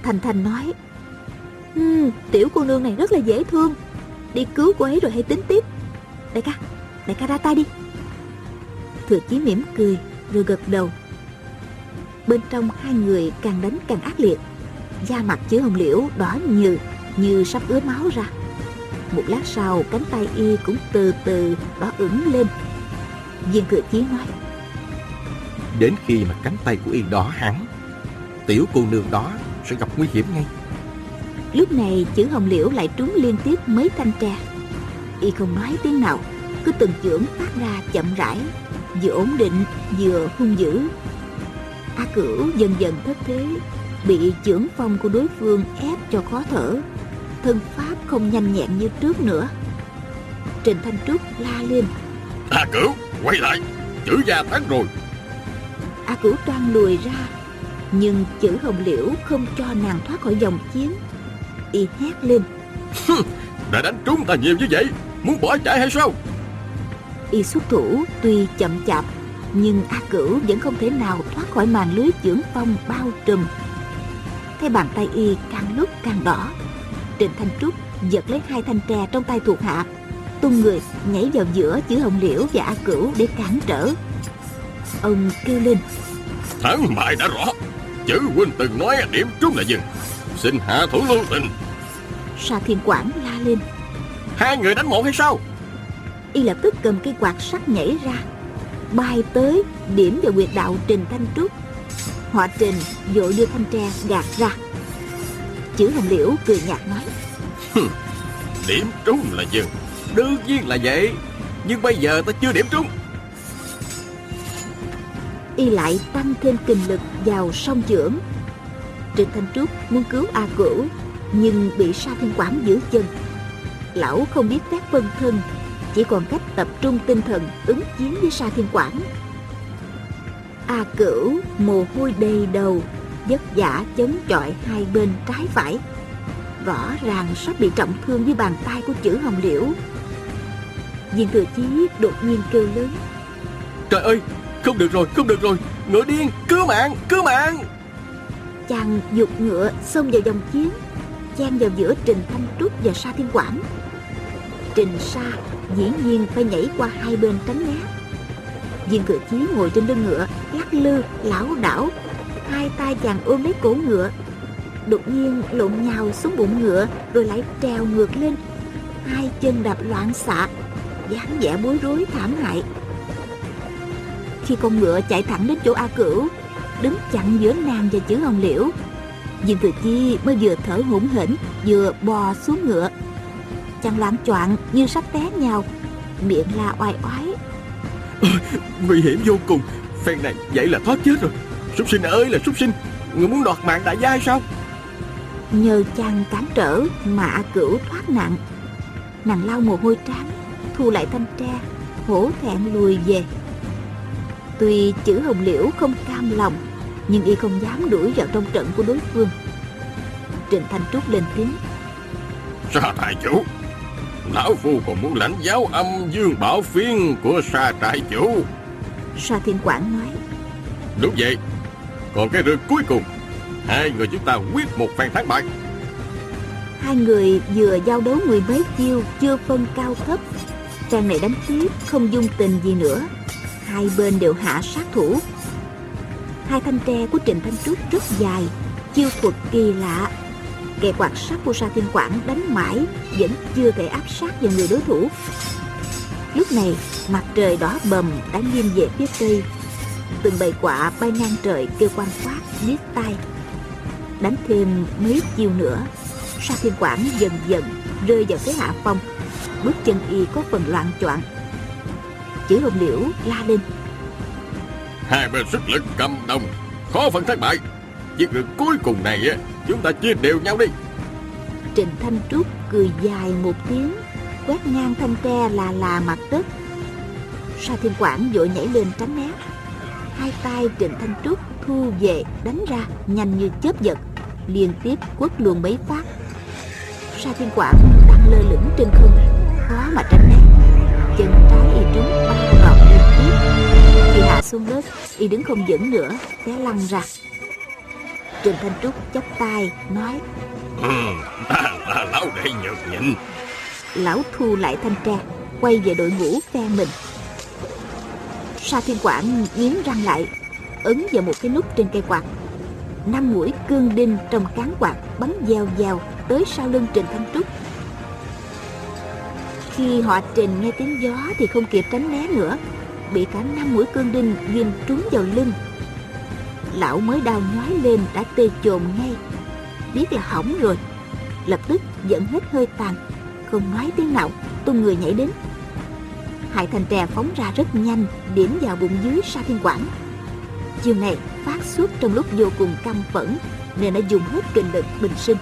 Thanh Thanh nói um, Tiểu cô nương này rất là dễ thương. Đi cứu cô ấy rồi hãy tính tiếp. Đại ca, đại ca ra tay đi. Thừa Chí mỉm cười Rồi gật đầu Bên trong hai người càng đánh càng ác liệt. Da mặt chứa hồng liễu đỏ như Như sắp ứa máu ra. Một lát sau cánh tay y cũng từ từ đỏ ửng lên. Viên cử chí nói Đến khi mà cánh tay của y đỏ hẳn Tiểu cô nương đó sẽ gặp nguy hiểm ngay. Lúc này chữ hồng liễu lại trúng liên tiếp mấy thanh tre. Y không nói tiếng nào Cứ từng chưởng phát ra chậm rãi Vừa ổn định vừa hung dữ A Cửu dần dần thất thế Bị chưởng phong của đối phương ép cho khó thở. Thân pháp không nhanh nhẹn như trước nữa. Trình Thanh Trúc la lên. A Cửu quay lại Chữ gia thắng rồi. A Cửu toan lùi ra Nhưng chữ hồng liễu không cho nàng thoát khỏi dòng chiến. Y hét lên. Đã đánh trúng ta nhiều như vậy Muốn bỏ chạy hay sao? Y xuất thủ tuy chậm chạp nhưng A Cửu vẫn không thể nào thoát khỏi màn lưới chưởng phong bao trùm. Thấy bàn tay y càng lúc càng đỏ, Trịnh Thanh Trúc giật lấy hai thanh tre trong tay thuộc hạ, tung người nhảy vào giữa chữ hồng liễu và A Cửu để cản trở. Ông kêu lên: Thắng bại đã rõ, chữ huynh từng nói điểm trúng là dừng, xin hạ thủ lưu tình. Sa Thiên Quảng la lên: Hai người đánh một hay sao? Y lập tức cầm cây quạt sắt nhảy ra bay tới điểm vào quyệt đạo Trình Thanh Trúc. Họa Trình vội đưa thanh tre gạt ra. Chữ Hồng Liễu cười nhạt nói. điểm trúng là dừng, đương nhiên là vậy. Nhưng bây giờ ta chưa điểm trúng Y lại tăng thêm kinh lực vào song chưởng Trịnh Thanh Trúc muốn cứu A Cửu Nhưng bị Sa Thiên Quảng giữ chân Lão không biết phép phân thân Chỉ còn cách tập trung tinh thần ứng chiến với Sa Thiên Quảng. A Cửu mồ hôi đầy đầu vất vả chống chọi hai bên trái phải. Rõ ràng sắp bị trọng thương với bàn tay của chữ hồng liễu. Viên thừa chí đột nhiên kêu lớn. Trời ơi không được rồi không được rồi. Ngựa điên cứu mạng cứu mạng. Chàng dục ngựa xông vào dòng chiến chen vào giữa trình thanh trúc và sa thiên quảng. Trình sa dĩ nhiên phải nhảy qua hai bên tránh né viên cự chí ngồi trên lưng ngựa, lắc lư lão đảo. Hai tay chàng ôm lấy cổ ngựa. Đột nhiên lộn nhào xuống bụng ngựa, rồi lại trèo ngược lên. Hai chân đạp loạn xạ, dáng vẻ bối rối thảm hại. Khi con ngựa chạy thẳng đến chỗ a cửu, đứng chặn giữa nàng và chữ hồng liễu, viên thừa chi mới vừa thở hổn hển, vừa bò xuống ngựa chàng loạn choạng như sắp té nhào miệng la oai oái. Nguy hiểm vô cùng. Phen này vậy là thoát chết rồi. Súc sinh ơi là súc sinh người muốn đoạt mạng đại giai sao? Nhờ chàng cản trở mà A cửu thoát nạn. Nàng lau mồ hôi trán thu lại thanh tre hổ thẹn lùi về. Tuy chữ hồng liễu không cam lòng nhưng y không dám đuổi vào trong trận của đối phương. Trịnh thanh trúc lên tiếng. Sa thái chủ lão phu còn muốn lãnh giáo âm dương bảo phiên của sa trại chủ. Sa thiên quảng nói. Đúng vậy. Còn cái rượt cuối cùng Hai người chúng ta quyết một phen thắng bại. Hai người vừa giao đấu mười mấy chiêu Chưa phân cao thấp. Trang này đánh tiếp không dung tình gì nữa. Hai bên đều hạ sát thủ. Hai thanh tre của Trịnh Thanh Trúc rất dài Chiêu thuật kỳ lạ Kẻ quạt sát của Sa Thiên Quảng đánh mãi, Vẫn chưa thể áp sát vào người đối thủ. Lúc này, mặt trời đỏ bầm đã nghiêng về phía tây. Từng bầy quạ bay ngang trời kêu quan quát biết tai. Đánh thêm mấy chiêu nữa, sa thiên quảng dần dần rơi vào thế hạ phong. Bước chân y có phần loạn choạng. Chữ hồng liễu la lên. Hai bên sức lực cầm đồng, khó phân thất bại. Giết người cuối cùng này chúng ta chia đều nhau đi. Trịnh thanh trúc cười dài một tiếng, quét ngang thanh tre là là mặt đất. Sa thiên quảng vội nhảy lên tránh né. Hai tay trịnh thanh trúc thu về, đánh ra, nhanh như chớp giật, liên tiếp quất luôn mấy phát. Sa thiên quảng đang lơ lửng trên không, khó mà tránh né. Chân trái y trúng ba vào liên tiếp. Khi hạ xuống đất, y đứng không vững nữa, té lăn ra trình thanh trúc chắp tay nói ừ, ta là lão đệ nhược nhịn lão thu lại thanh tre quay về đội ngũ phe mình sa thiên quảng nghiến răng lại ấn vào một cái nút trên cây quạt năm mũi cương đinh trong cán quạt bắn gieo gieo tới sau lưng Trình Thanh Trúc. Khi họ Trình nghe tiếng gió thì không kịp tránh né nữa, bị cả năm mũi cương đinh ghim trúng vào lưng. Lão mới đau nhói lên đã tê chồn ngay, biết là hỏng rồi, lập tức dẫn hết hơi tàn, không nói tiếng nào, tung người nhảy đến. Hải Thành Trè phóng ra rất nhanh, điểm vào bụng dưới Sa Thiên Quảng. Chiều này phát xuất trong lúc vô cùng căm phẫn nên đã dùng hết kinh lực bình sinh.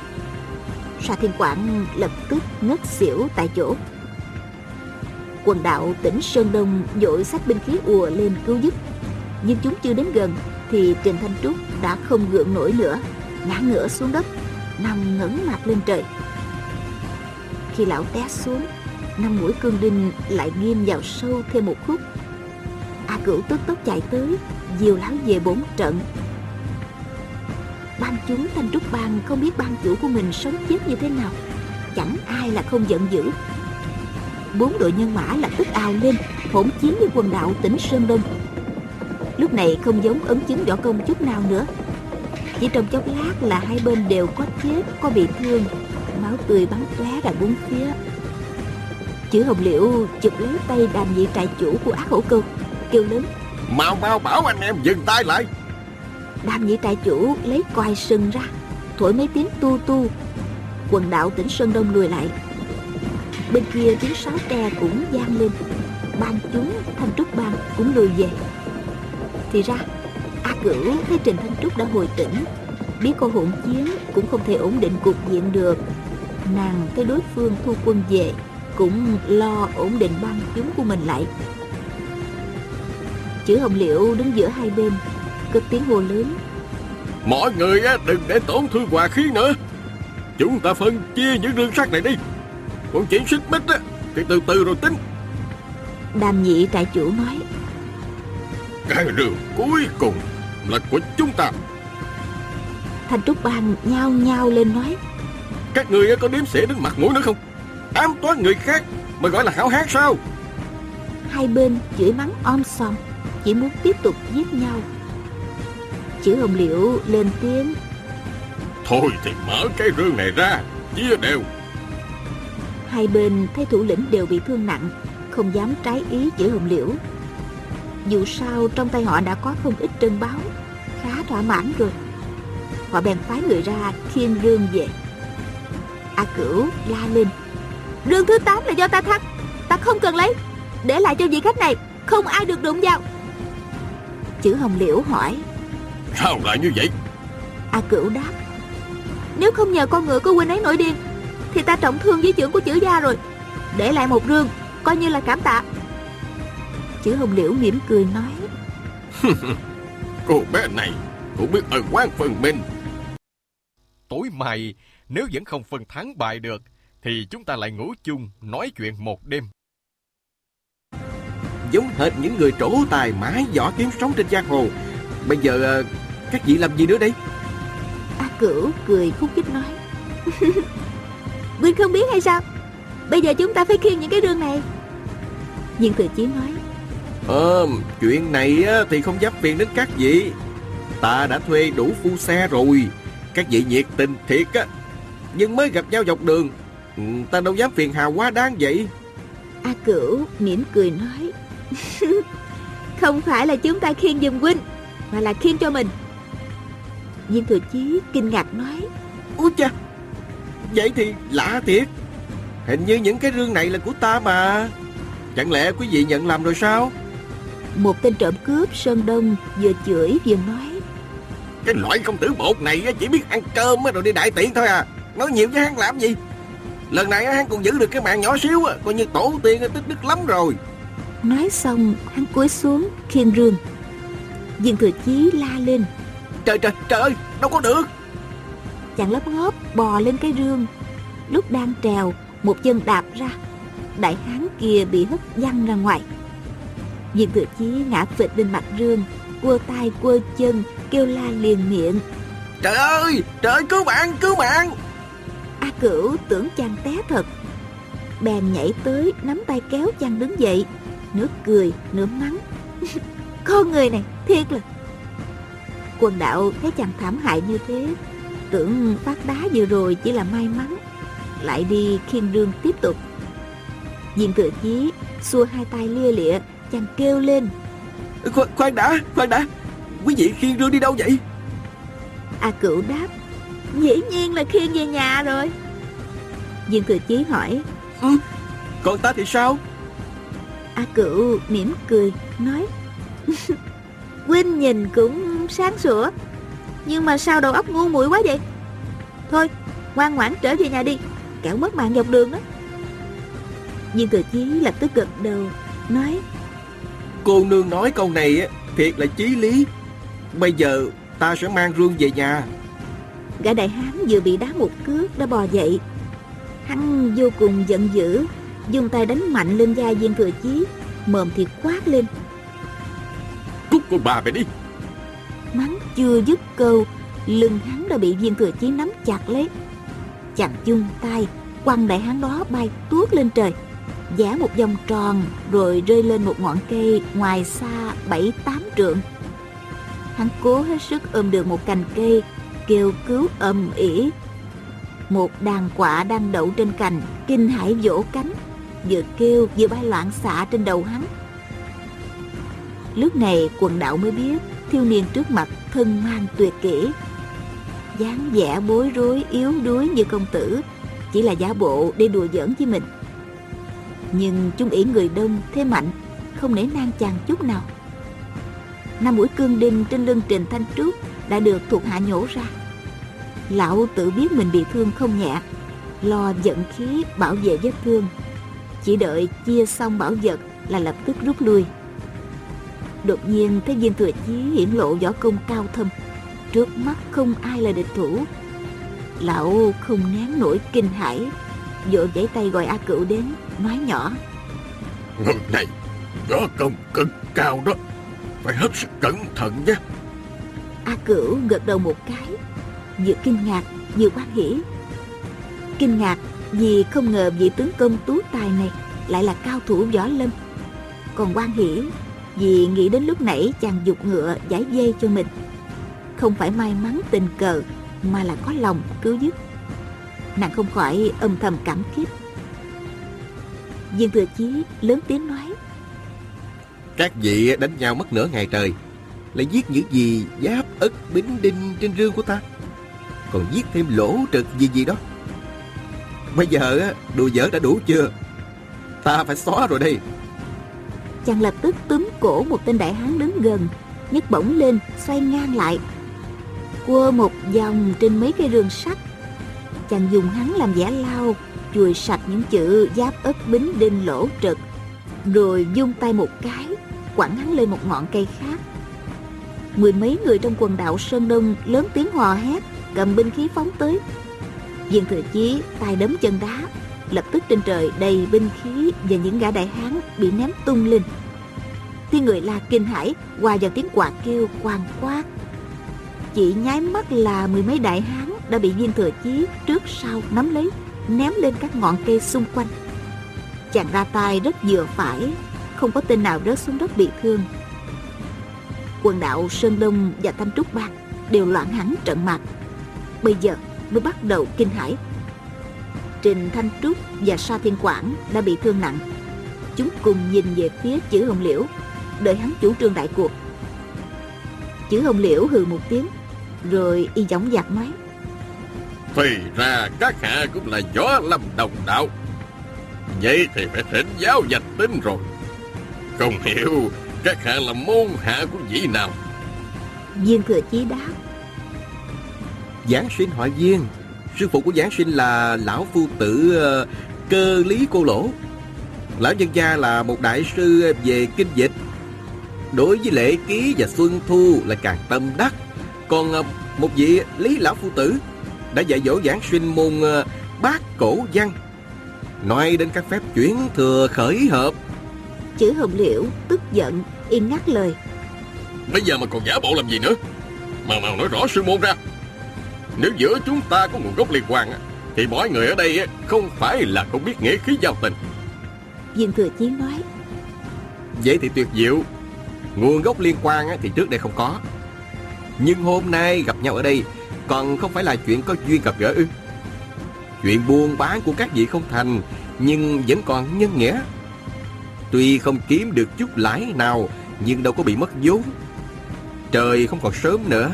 Sa thiên quảng lập tức ngất xỉu tại chỗ. Quần đạo tỉnh sơn đông dội sách binh khí ùa lên cứu giúp nhưng chúng chưa đến gần thì trình thanh trúc đã không gượng nổi nữa, ngã ngửa xuống đất, nằm ngẩng mặt lên trời. Khi lão té xuống, năm mũi cương đinh lại nghiêm vào sâu thêm một khúc. A cửu tức tốc chạy tới diều lão về bốn trận. Ban chúng thanh trúc bang không biết ban chủ của mình sống chết như thế nào, chẳng ai là không giận dữ. Bốn đội nhân mã lập tức ào lên, hỗn chiến với quần đạo tỉnh sơn đông lúc này không giống ấn chứng võ công chút nào nữa. Chỉ trong chốc lát là hai bên đều có chết có bị thương. Máu tươi bắn tóe ra bốn phía. Chữ hồng liễu chụp lấy tay đàm nhị trại chủ của ác hổ câu kêu lớn. Mau mau bảo anh em dừng tay lại. Đàm nhị trại chủ lấy quai sừng ra Thổi mấy tiếng tu tu. Quần đạo tỉnh Sơn Đông lùi lại. Bên kia tiếng sáo tre cũng vang lên. Ban chúng thanh trúc bang cũng lùi về thì ra a cửu thấy trình thanh trúc đã hồi tỉnh. Biết cô hỗn chiến cũng không thể ổn định cục diện được. Nàng thấy đối phương thu quân về cũng lo ổn định băng chúng của mình lại. Chữ hồng liễu đứng giữa hai bên cất tiếng hô lớn. Mọi người đừng để tổn thương hòa khí nữa. Chúng ta phân chia những đường sắt này đi. Còn chuyện xích mích thì từ từ rồi tính. Đàm nhị trại chủ nói cái đường cuối cùng là của chúng ta. Thanh trúc bang nhao nhao lên nói. Các người có đếm xỉa đến mặt mũi nữa không? Ám toán người khác mà gọi là hảo hán sao? Hai bên chửi mắng om sòm chỉ muốn tiếp tục giết nhau. Chữ hồng liễu lên tiếng. Thôi thì mở cái rương này ra chia đều. Hai bên thấy thủ lĩnh đều bị thương nặng không dám trái ý chữ hồng liễu dù sao trong tay họ đã có không ít trân báo. Khá thỏa mãn rồi. Họ bèn phái người ra khiêng rương về. A cửu la lên. Rương thứ 8 là do ta thắt ta không cần lấy. Để lại cho vị khách này. Không ai được đụng vào. Chữ hồng liễu hỏi. Sao lại như vậy? A cửu đáp. Nếu không nhờ con ngựa của huynh ấy nổi điên thì ta trọng thương với trưởng của chữ gia rồi. Để lại một rương coi như là cảm tạ chữ hồng liễu mỉm cười nói. (laughs) Cô bé này cũng biết ơn quan phần mình. Tối mai nếu vẫn không phân thắng bại được thì chúng ta lại ngủ chung nói chuyện một đêm. Giống hệt những người trổ tài mái võ kiếm sống trên giang hồ. Bây giờ ờ, các vị làm gì nữa đây? A cửu cười khúc khích nói. (laughs) Quynh không biết hay sao? Bây giờ chúng ta phải khiêng những cái rương này. Viên thừa chí nói Ờ chuyện này thì không dám phiền đến các vị. Ta đã thuê đủ phu xe rồi. Các vị nhiệt tình thiệt á. Nhưng mới gặp nhau dọc đường ừ, Ta đâu dám phiền hà quá đáng vậy. A Cửu mỉm cười nói (laughs) Không phải là chúng ta khiêng giùm huynh Mà là khiêng cho mình. Viên thừa chí kinh ngạc nói Úi cha Vậy thì lạ thiệt. Hình như những cái rương này là của ta mà. Chẳng lẽ quý vị nhận làm rồi sao Một tên trộm cướp Sơn Đông vừa chửi vừa nói. Cái loại công tử bột này chỉ biết ăn cơm rồi đi đại tiện thôi à. Nói nhiều với hắn làm gì? Lần này hắn còn giữ được cái mạng nhỏ xíu Coi như tổ tiên tích đức lắm rồi. Nói xong hắn cúi xuống khiêng rương. Dương Thừa Chí la lên. Trời trời trời ơi đâu có được. Chàng lấp ngóp bò lên cái rương. Lúc đang trèo Một chân đạp ra. Đại hán kia bị hất văng ra ngoài Dương Thừa Chí ngã phịch lên mặt rương Quơ tay quơ chân Kêu la liền miệng. Trời ơi! Trời ơi cứu bạn cứu bạn A Cửu tưởng chàng té thật. Bèn nhảy tới nắm tay kéo chàng đứng dậy. Nửa cười nửa mắng. (laughs) Con người này thiệt là. Quần đạo thấy chàng thảm hại như thế Tưởng phát đá vừa rồi chỉ là may mắn Lại đi khiên rương tiếp tục. Diệm thừa chí xua hai tay lia lịa Chàng kêu lên. Khoan, khoan đã, khoan đã. Quý vị khiên rương đi đâu vậy? A cửu đáp Dĩ nhiên là khiên về nhà rồi. Dương Thừa Chí hỏi ừ, Còn ta thì sao? A cửu mỉm cười Nói (laughs) Huynh nhìn cũng sáng sủa Nhưng mà sao đầu óc ngu muội quá vậy? Thôi ngoan ngoãn trở về nhà đi Kẻo mất mạng dọc đường đó Dương Thừa Chí lập tức gật đầu Nói Cô nương nói câu này thiệt là chí lý. Bây giờ ta sẽ mang rương về nhà. Gã đại hán vừa bị đá một cước đã bò dậy. Hắn vô cùng giận dữ Dùng tay đánh mạnh lên vai viên thừa chí Mồm thì quát lên. Cút con bà mày đi. Mắng chưa dứt câu Lưng hắn đã bị viên thừa chí nắm chặt lấy. Chàng chung tay Quăng đại hán đó bay tuốt lên trời Giả một vòng tròn Rồi rơi lên một ngọn cây Ngoài xa bảy tám trượng. Hắn cố hết sức ôm được một cành cây, Kêu cứu ầm ỉ Một đàn quạ đang đậu trên cành, Kinh hãi vỗ cánh, Vừa kêu vừa bay loạn xạ trên đầu hắn. Lúc này quần đạo mới biết, Thiếu niên trước mặt thân mang tuyệt kỹ. Dáng vẻ bối rối, yếu đuối như công tử, Chỉ là giả bộ để đùa giỡn với mình. Nhưng chung ý người đông thế mạnh, không nể nang chàng chút nào. Năm mũi cương đinh trên lưng trình thanh trúc đã được thuộc hạ nhổ ra. Lão tự biết mình bị thương không nhẹ, lo giận khí bảo vệ vết thương. Chỉ đợi chia xong bảo vật là lập tức rút lui. Đột nhiên thấy viên thừa chí hiển lộ võ công cao thâm, trước mắt không ai là địch thủ. Lão không nén nổi kinh hãi, vội vẫy tay gọi a Cửu đến nói nhỏ. Người này võ công cực cao đó. Phải hết sức cẩn thận nhé. A cửu gật đầu một cái vừa kinh ngạc vừa quan hỉ. Kinh ngạc vì không ngờ vị tướng công tú tài này lại là cao thủ võ lâm. Còn quan hỉ vì nghĩ đến lúc nãy chàng dục ngựa giải dây cho mình. Không phải may mắn tình cờ mà là có lòng cứu giúp. Nàng không khỏi âm thầm cảm kích viên thừa chí lớn tiếng nói. Các vị đánh nhau mất nửa ngày trời lại giết những gì giáp ất bính đinh trên rương của ta. Còn giết thêm lỗ trực gì gì đó. Bây giờ đùa giỡn đã đủ chưa? Ta phải xóa rồi đây. Chàng lập tức túm cổ một tên đại hán đứng gần nhấc bổng lên xoay ngang lại. Quơ một vòng trên mấy cây rương sắt. Chàng dùng hắn làm giả lao chùi sạch những chữ giáp ất bính đinh lỗ trực, rồi dung tay một cái, quẳng hắn lên một ngọn cây khác. Mười mấy người trong quần đảo sơn đông lớn tiếng hò hét, cầm binh khí phóng tới. Viên thừa chí tay đấm chân đá, lập tức trên trời đầy binh khí và những gã đại hán bị ném tung lên. Tiếng người la kinh hãi hòa vào tiếng quạt kêu quàng quát, chỉ nháy mắt là mười mấy đại hán đã bị viên thừa chí trước sau nắm lấy ném lên các ngọn cây xung quanh. Chàng ra tay rất vừa phải, không có tên nào rớt xuống đất bị thương. Quần đạo sơn đông và thanh trúc bang đều loạn hẳn trận mặt bây giờ mới bắt đầu kinh hãi. Trình thanh trúc và sa thiên quảng đã bị thương nặng. Chúng cùng nhìn về phía chữ hồng liễu, đợi hắn chủ trương đại cuộc. Chữ hồng liễu hừ một tiếng, rồi y giọng dạc nói thì ra các hạ cũng là gió lâm đồng đạo. Vậy thì phải thỉnh giáo danh tính rồi. Không hiểu các hạ là môn hạ của vị nào. Viên thừa chí đáp. Giáng sinh họ viên sư phụ của giáng sinh là lão phu tử uh, cơ lý cô lỗ. Lão nhân gia là một đại sư về kinh dịch. Đối với lễ ký và xuân thu là càng tâm đắc. Còn uh, một vị lý lão phu tử đã dạy dỗ giảng sinh môn uh, bát cổ văn. Nói đến các phép chuyển thừa khởi hợp. Chữ hồng liễu tức giận yên ngắt lời. Bây giờ mà còn giả bộ làm gì nữa? Mà mau nói rõ sư môn ra. Nếu giữa chúng ta có nguồn gốc liên quan thì mọi người ở đây không phải là không biết nghĩa khí giao tình. Viên thừa chí nói vậy thì tuyệt diệu. Nguồn gốc liên quan thì trước đây không có. Nhưng hôm nay gặp nhau ở đây còn không phải là chuyện có duyên gặp gỡ ư? Chuyện buôn bán của các vị không thành nhưng vẫn còn nhân nghĩa. Tuy không kiếm được chút lãi nào Nhưng đâu có bị mất vốn. Trời không còn sớm nữa.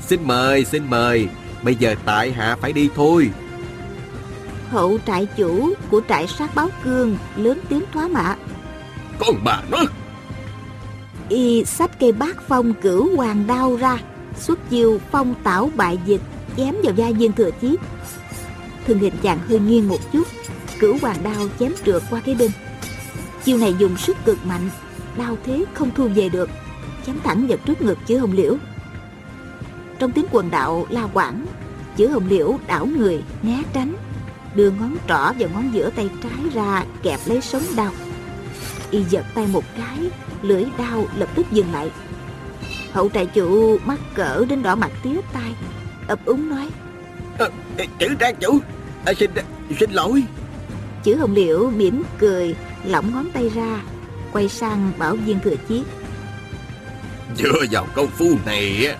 Xin mời, xin mời. Bây giờ tại hạ phải đi thôi. Hậu trại chủ của trại sát báo cương Lớn tiếng thoá mạ. Con bà nó! Y xách cây bát phong cửu hoàng đao ra Xuất chiêu phong tảo bại dịch, Chém vào vai viên thừa chí. Thân hình chàng hơi nghiêng một chút, Cửu hoàng đao chém trượt qua cái đinh. Chiêu này dùng sức cực mạnh, đao thế không thu về được, chém thẳng vào trước ngực chữ hồng liễu. Trong tiếng quần đạo la quảng chữ hồng liễu đảo người, né tránh, đưa ngón trỏ và ngón giữa tay trái ra, kẹp lấy sống đao. Y giật tay một cái, lưỡi đao lập tức dừng lại hậu trại chủ mắc cỡ đến đỏ mặt tía tai ấp úng nói. À, chữ trang chủ à, xin xin lỗi. Chữ hồng liễu mỉm cười lỏng ngón tay ra quay sang bảo viên thừa chí. Dựa vào công phu này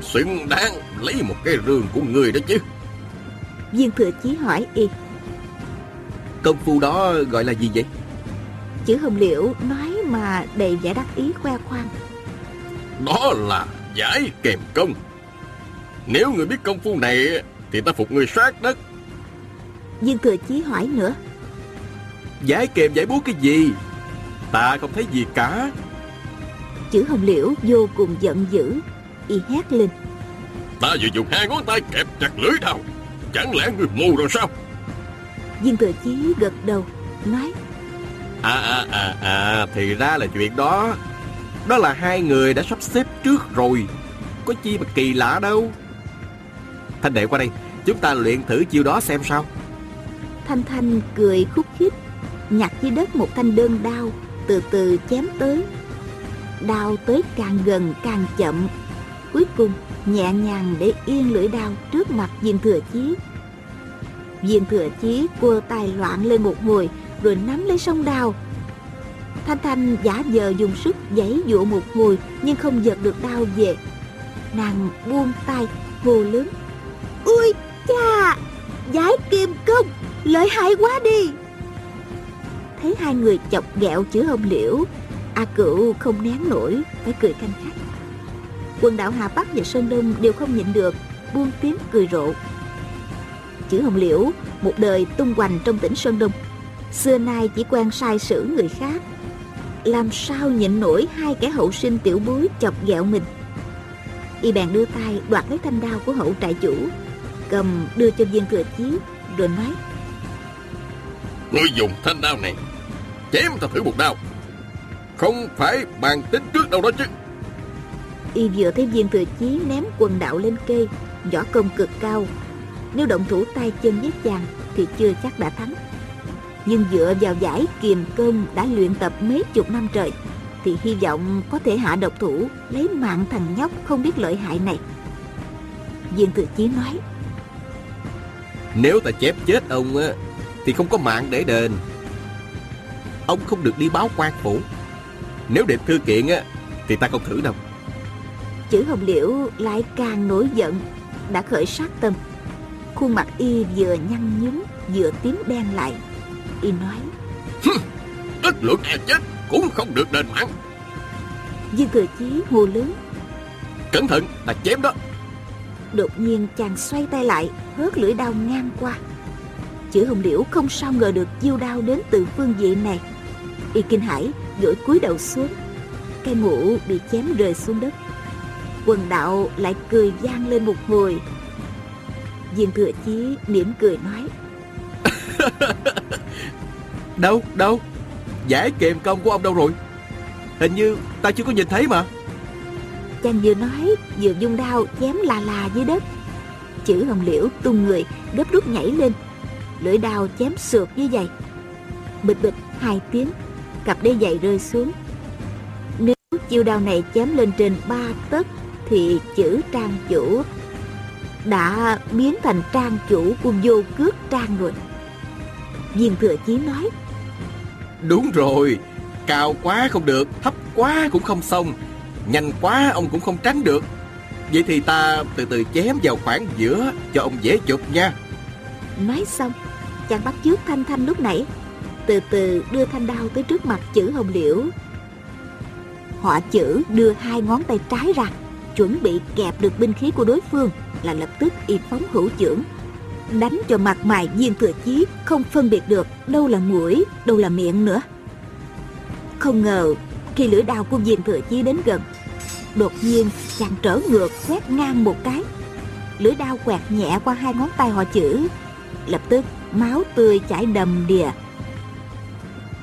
xứng đáng lấy một cái rương của người đó chứ. Viên thừa chí hỏi y. Công phu đó gọi là gì vậy? Chữ hồng liễu nói mà đầy vẻ đắc ý khoe khoang đó là giải kèm công. Nếu người biết công phu này thì ta phục người sát đất. Viên thừa chí hỏi nữa. Giải kèm giải búa cái gì? Ta không thấy gì cả. Chữ hồng liễu vô cùng giận dữ Y hét lên. Ta vừa dùng hai ngón tay kẹp chặt lưỡi đao Chẳng lẽ người mù rồi sao? Viên thừa chí gật đầu Nói. À à à à Thì ra là chuyện đó đó là hai người đã sắp xếp trước rồi. Có chi mà kỳ lạ đâu. Thanh đệ qua đây, Chúng ta luyện thử chiêu đó xem sao. Thanh Thanh cười khúc khích, Nhặt dưới đất một thanh đơn đao, Từ từ chém tới. Đao tới càng gần càng chậm. Cuối cùng, nhẹ nhàng để yên lưỡi đao trước mặt viên thừa chí. Viên thừa chí quơ tay loạn lên một hồi, rồi nắm lấy sông đao thanh thanh giả vờ dùng sức giãy dụa một hồi nhưng không giật được đau về. Nàng buông tay hồ lớn. Ui cha! Giải kim công lợi hại quá đi! Thấy hai người chọc ghẹo chữ hồng liễu a cửu không nén nổi phải cười canh khách. Quần đảo Hà Bắc và Sơn Đông đều không nhịn được, buông tiếng cười rộ. Chữ Hồng Liễu, một đời tung hoành trong tỉnh Sơn Đông, xưa nay chỉ quen sai sử người khác. Làm sao nhịn nổi hai kẻ hậu sinh tiểu bối chọc ghẹo mình. Y bèn đưa tay đoạt lấy thanh đao của hậu trại chủ, cầm đưa cho viên thừa chí, rồi nói. Ngươi dùng thanh đao này, chém ta thử một đao. Không phải bàn tính trước đâu đó chứ y vừa thấy viên thừa chí ném quần đạo lên cây võ công cực cao nếu động thủ tay chân với chàng thì chưa chắc đã thắng nhưng dựa vào giải kiềm cơm đã luyện tập mấy chục năm trời thì hy vọng có thể hạ độc thủ lấy mạng thằng nhóc không biết lợi hại này. Viên thừa chí nói. Nếu ta chép chết ông á thì không có mạng để đền. Ông không được đi báo quan phủ. Nếu đẹp thư kiện á thì ta không thử đâu. Chữ hồng liễu lại càng nổi giận đã khởi sát tâm. Khuôn mặt y vừa nhăn nhúm vừa tím đen lại y nói. Đất lượng e chết cũng không được đền mạng. Viên thừa chí hô lớn. Cẩn thận ta chém đó. Đột nhiên chàng xoay tay lại hớt lưỡi đao ngang qua. Chữ hồng liễu không sao ngờ được chiêu đao đến từ phương diện này. Y kinh hãi vội cúi đầu xuống. Cây mũ bị chém rơi xuống đất. Quần đạo lại cười vang lên một hồi. Viên thừa chí mỉm cười nói (laughs) đâu đâu? Giải kiềm công của ông đâu rồi? Hình như ta chưa có nhìn thấy mà. Chàng vừa nói, vừa dung đao chém là là dưới đất. Chữ hồng liễu tung người, gấp rút nhảy lên. Lưỡi đao chém sượt dưới giày bịch bịch, hai tiếng, cặp đế giày rơi xuống. Nếu chiêu đao này chém lên trên ba tấc, thì chữ trang chủ đã biến thành trang chủ của vô cước trang rồi. Viên thừa chí nói đúng rồi. Cao quá không được, thấp quá cũng không xong. Nhanh quá ông cũng không tránh được. Vậy thì ta từ từ chém vào khoảng giữa cho ông dễ chụp nha. Nói xong, chàng bắt chước thanh thanh lúc nãy. Từ từ đưa thanh đao tới trước mặt chữ hồng liễu. Họ chữ đưa hai ngón tay trái ra, chuẩn bị kẹp được binh khí của đối phương, là lập tức y phóng hữu trưởng đánh cho mặt mày viên thừa chí, không phân biệt được đâu là mũi, đâu là miệng nữa. Không ngờ, khi lưỡi đao của viên thừa chí đến gần, đột nhiên chàng trở ngược quét ngang một cái. Lưỡi đao quẹt nhẹ qua hai ngón tay họ chữ, lập tức máu tươi chảy đầm đìa.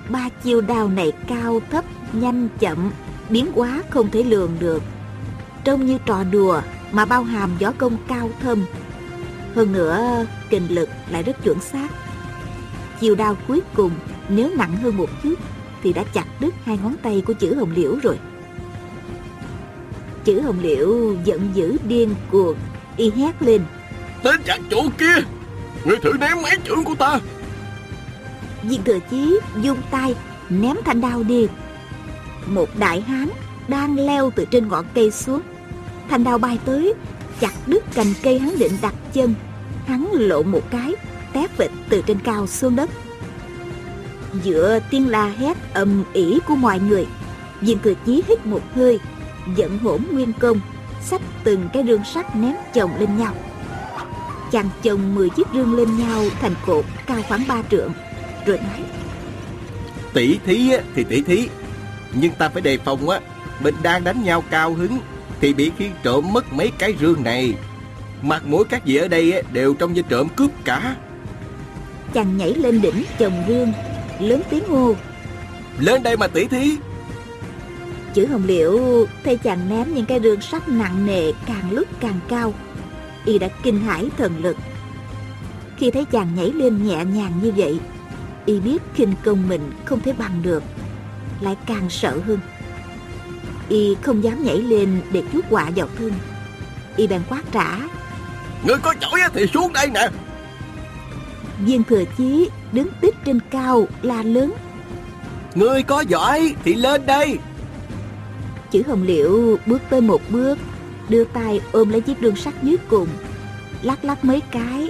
Ba chiêu đao này cao thấp, nhanh chậm, biến quá không thể lường được. Trông như trò đùa mà bao hàm võ công cao thâm hơn nữa kình lực lại rất chuẩn xác. Chiều đao cuối cùng nếu nặng hơn một chút thì đã chặt đứt hai ngón tay của chữ hồng liễu rồi. Chữ hồng liễu giận dữ điên cuồng y hét lên. Tên chặt chỗ kia người thử ném mấy chưởng của ta. Viên thừa chí dung tay ném thanh đao đi. Một đại hán đang leo từ trên ngọn cây xuống. Thanh đao bay tới chặt đứt cành cây hắn định đặt chân hắn lộ một cái té vịt từ trên cao xuống đất giữa tiếng la hét ầm ỉ của mọi người viên thừa chí hít một hơi giận hỗn nguyên công xách từng cái rương sắt ném chồng lên nhau chàng chồng 10 chiếc rương lên nhau thành cột cao khoảng ba trượng rồi nói Tỷ thí thì tỷ thí, nhưng ta phải đề phòng á, mình đang đánh nhau cao hứng thì bị khi trộm mất mấy cái rương này. Mặt mũi các vị ở đây đều trong như trộm cướp cả. Chàng nhảy lên đỉnh chồng rương, lớn tiếng hô. Lên đây mà tỷ thí. Chữ hồng liễu thấy chàng ném những cái rương sắt nặng nề càng lúc càng cao. Y đã kinh hãi thần lực. Khi thấy chàng nhảy lên nhẹ nhàng như vậy, Y biết khinh công mình không thể bằng được, lại càng sợ hơn. Y không dám nhảy lên để chuốt quả vào thân. Y bèn quát trả. Người có giỏi thì xuống đây nè. Viên thừa chí đứng tích trên cao la lớn. Người có giỏi thì lên đây. Chữ hồng liễu bước tới một bước, đưa tay ôm lấy chiếc đường sắt dưới cùng, lắc lắc mấy cái.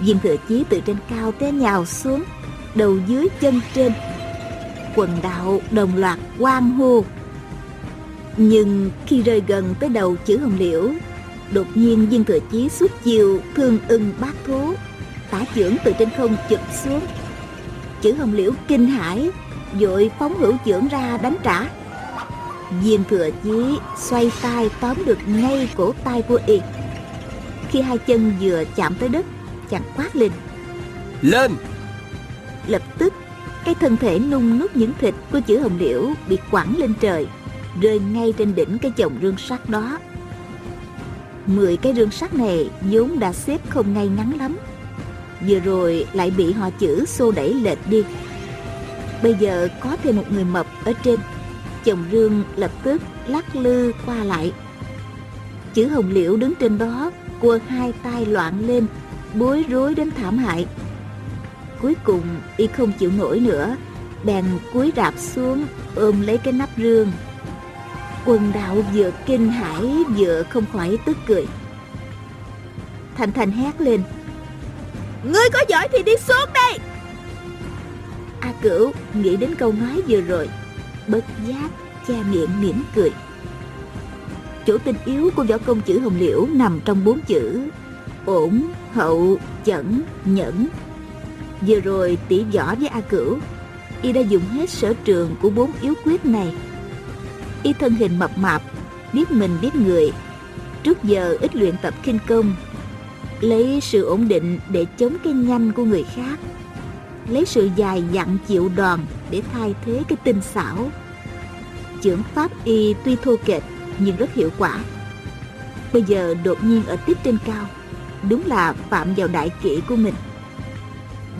Viên thừa chí từ trên cao té nhào xuống, đầu dưới chân trên. Quần đạo đồng loạt quang hô. Nhưng khi rơi gần tới đầu chữ hồng liễu, đột nhiên viên thừa chí xuất chiều thương ưng bát thú, tả trưởng từ trên không chụp xuống. Chữ hồng liễu kinh hãi, vội phóng hữu trưởng ra đánh trả. Viên thừa chí xoay tay tóm được ngay cổ tay của y. Khi hai chân vừa chạm tới đất, chàng quát lên. Lên! Lập tức, cái thân thể nung nút những thịt của chữ hồng liễu bị quẳng lên trời, rơi ngay trên đỉnh cái chồng rương sắt đó. Mười cái rương sắt này vốn đã xếp không ngay ngắn lắm. Vừa rồi lại bị họ chữ xô đẩy lệch đi. Bây giờ có thêm một người mập ở trên chồng rương lập tức lắc lư qua lại chữ hồng liễu đứng trên đó, cua hai tay loạn lên, bối rối đến thảm hại cuối cùng y không chịu nổi nữa, bèn cúi rạp xuống ôm lấy cái nắp rương quần đạo vừa kinh hãi vừa không khỏi tức cười. Thành thành hét lên. Ngươi có giỏi thì đi xuống đây. A cửu nghĩ đến câu nói vừa rồi, bất giác che miệng mỉm cười. Chỗ tinh yếu của võ công chữ hồng liễu nằm trong bốn chữ ổn, hậu, chẩn, nhẫn. Vừa rồi tỷ võ với a cửu, y đã dùng hết sở trường của bốn yếu quyết này y thân hình mập mạp, biết mình, biết người. Trước giờ ít luyện tập khinh công, lấy sự ổn định để chống cái nhanh của người khác. Lấy sự dài dặn chịu đòn để thay thế cái tinh xảo. Chưởng pháp y tuy thô kệch, nhưng rất hiệu quả. Bây giờ đột nhiên ở tiếp trên cao, đúng là phạm vào đại kỷ của mình.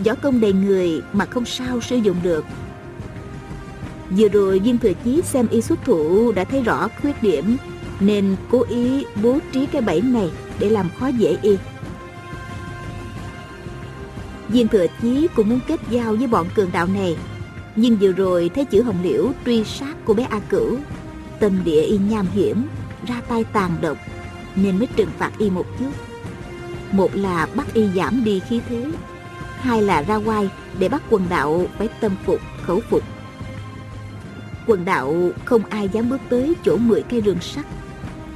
Võ công đầy người mà không sao sử dụng được vừa rồi viên thừa chí xem y xuất thủ đã thấy rõ khuyết điểm nên cố ý bố trí cái bẫy này để làm khó dễ y. Viên thừa chí cũng muốn kết giao với bọn cường đạo này nhưng vừa rồi thấy chữ hồng liễu truy sát của bé A Cửu Tâm địa y nham hiểm Ra tay tàn độc Nên mới trừng phạt y một chút. Một là bắt y giảm đi khí thế Hai là ra quay để bắt quần đạo phải tâm phục, khẩu phục. Quần đạo không ai dám bước tới chỗ mười cây rương sắt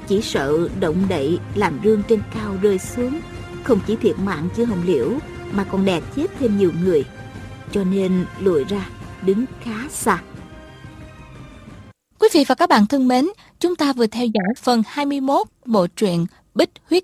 Chỉ sợ động đậy làm rương trên cao rơi xuống Không chỉ thiệt mạng chứ hồng liễu Mà còn đè chết thêm nhiều người Cho nên lùi ra đứng khá xa. Quý vị và các bạn thân mến, chúng ta vừa theo dõi phần 21 bộ truyện Bích Huyết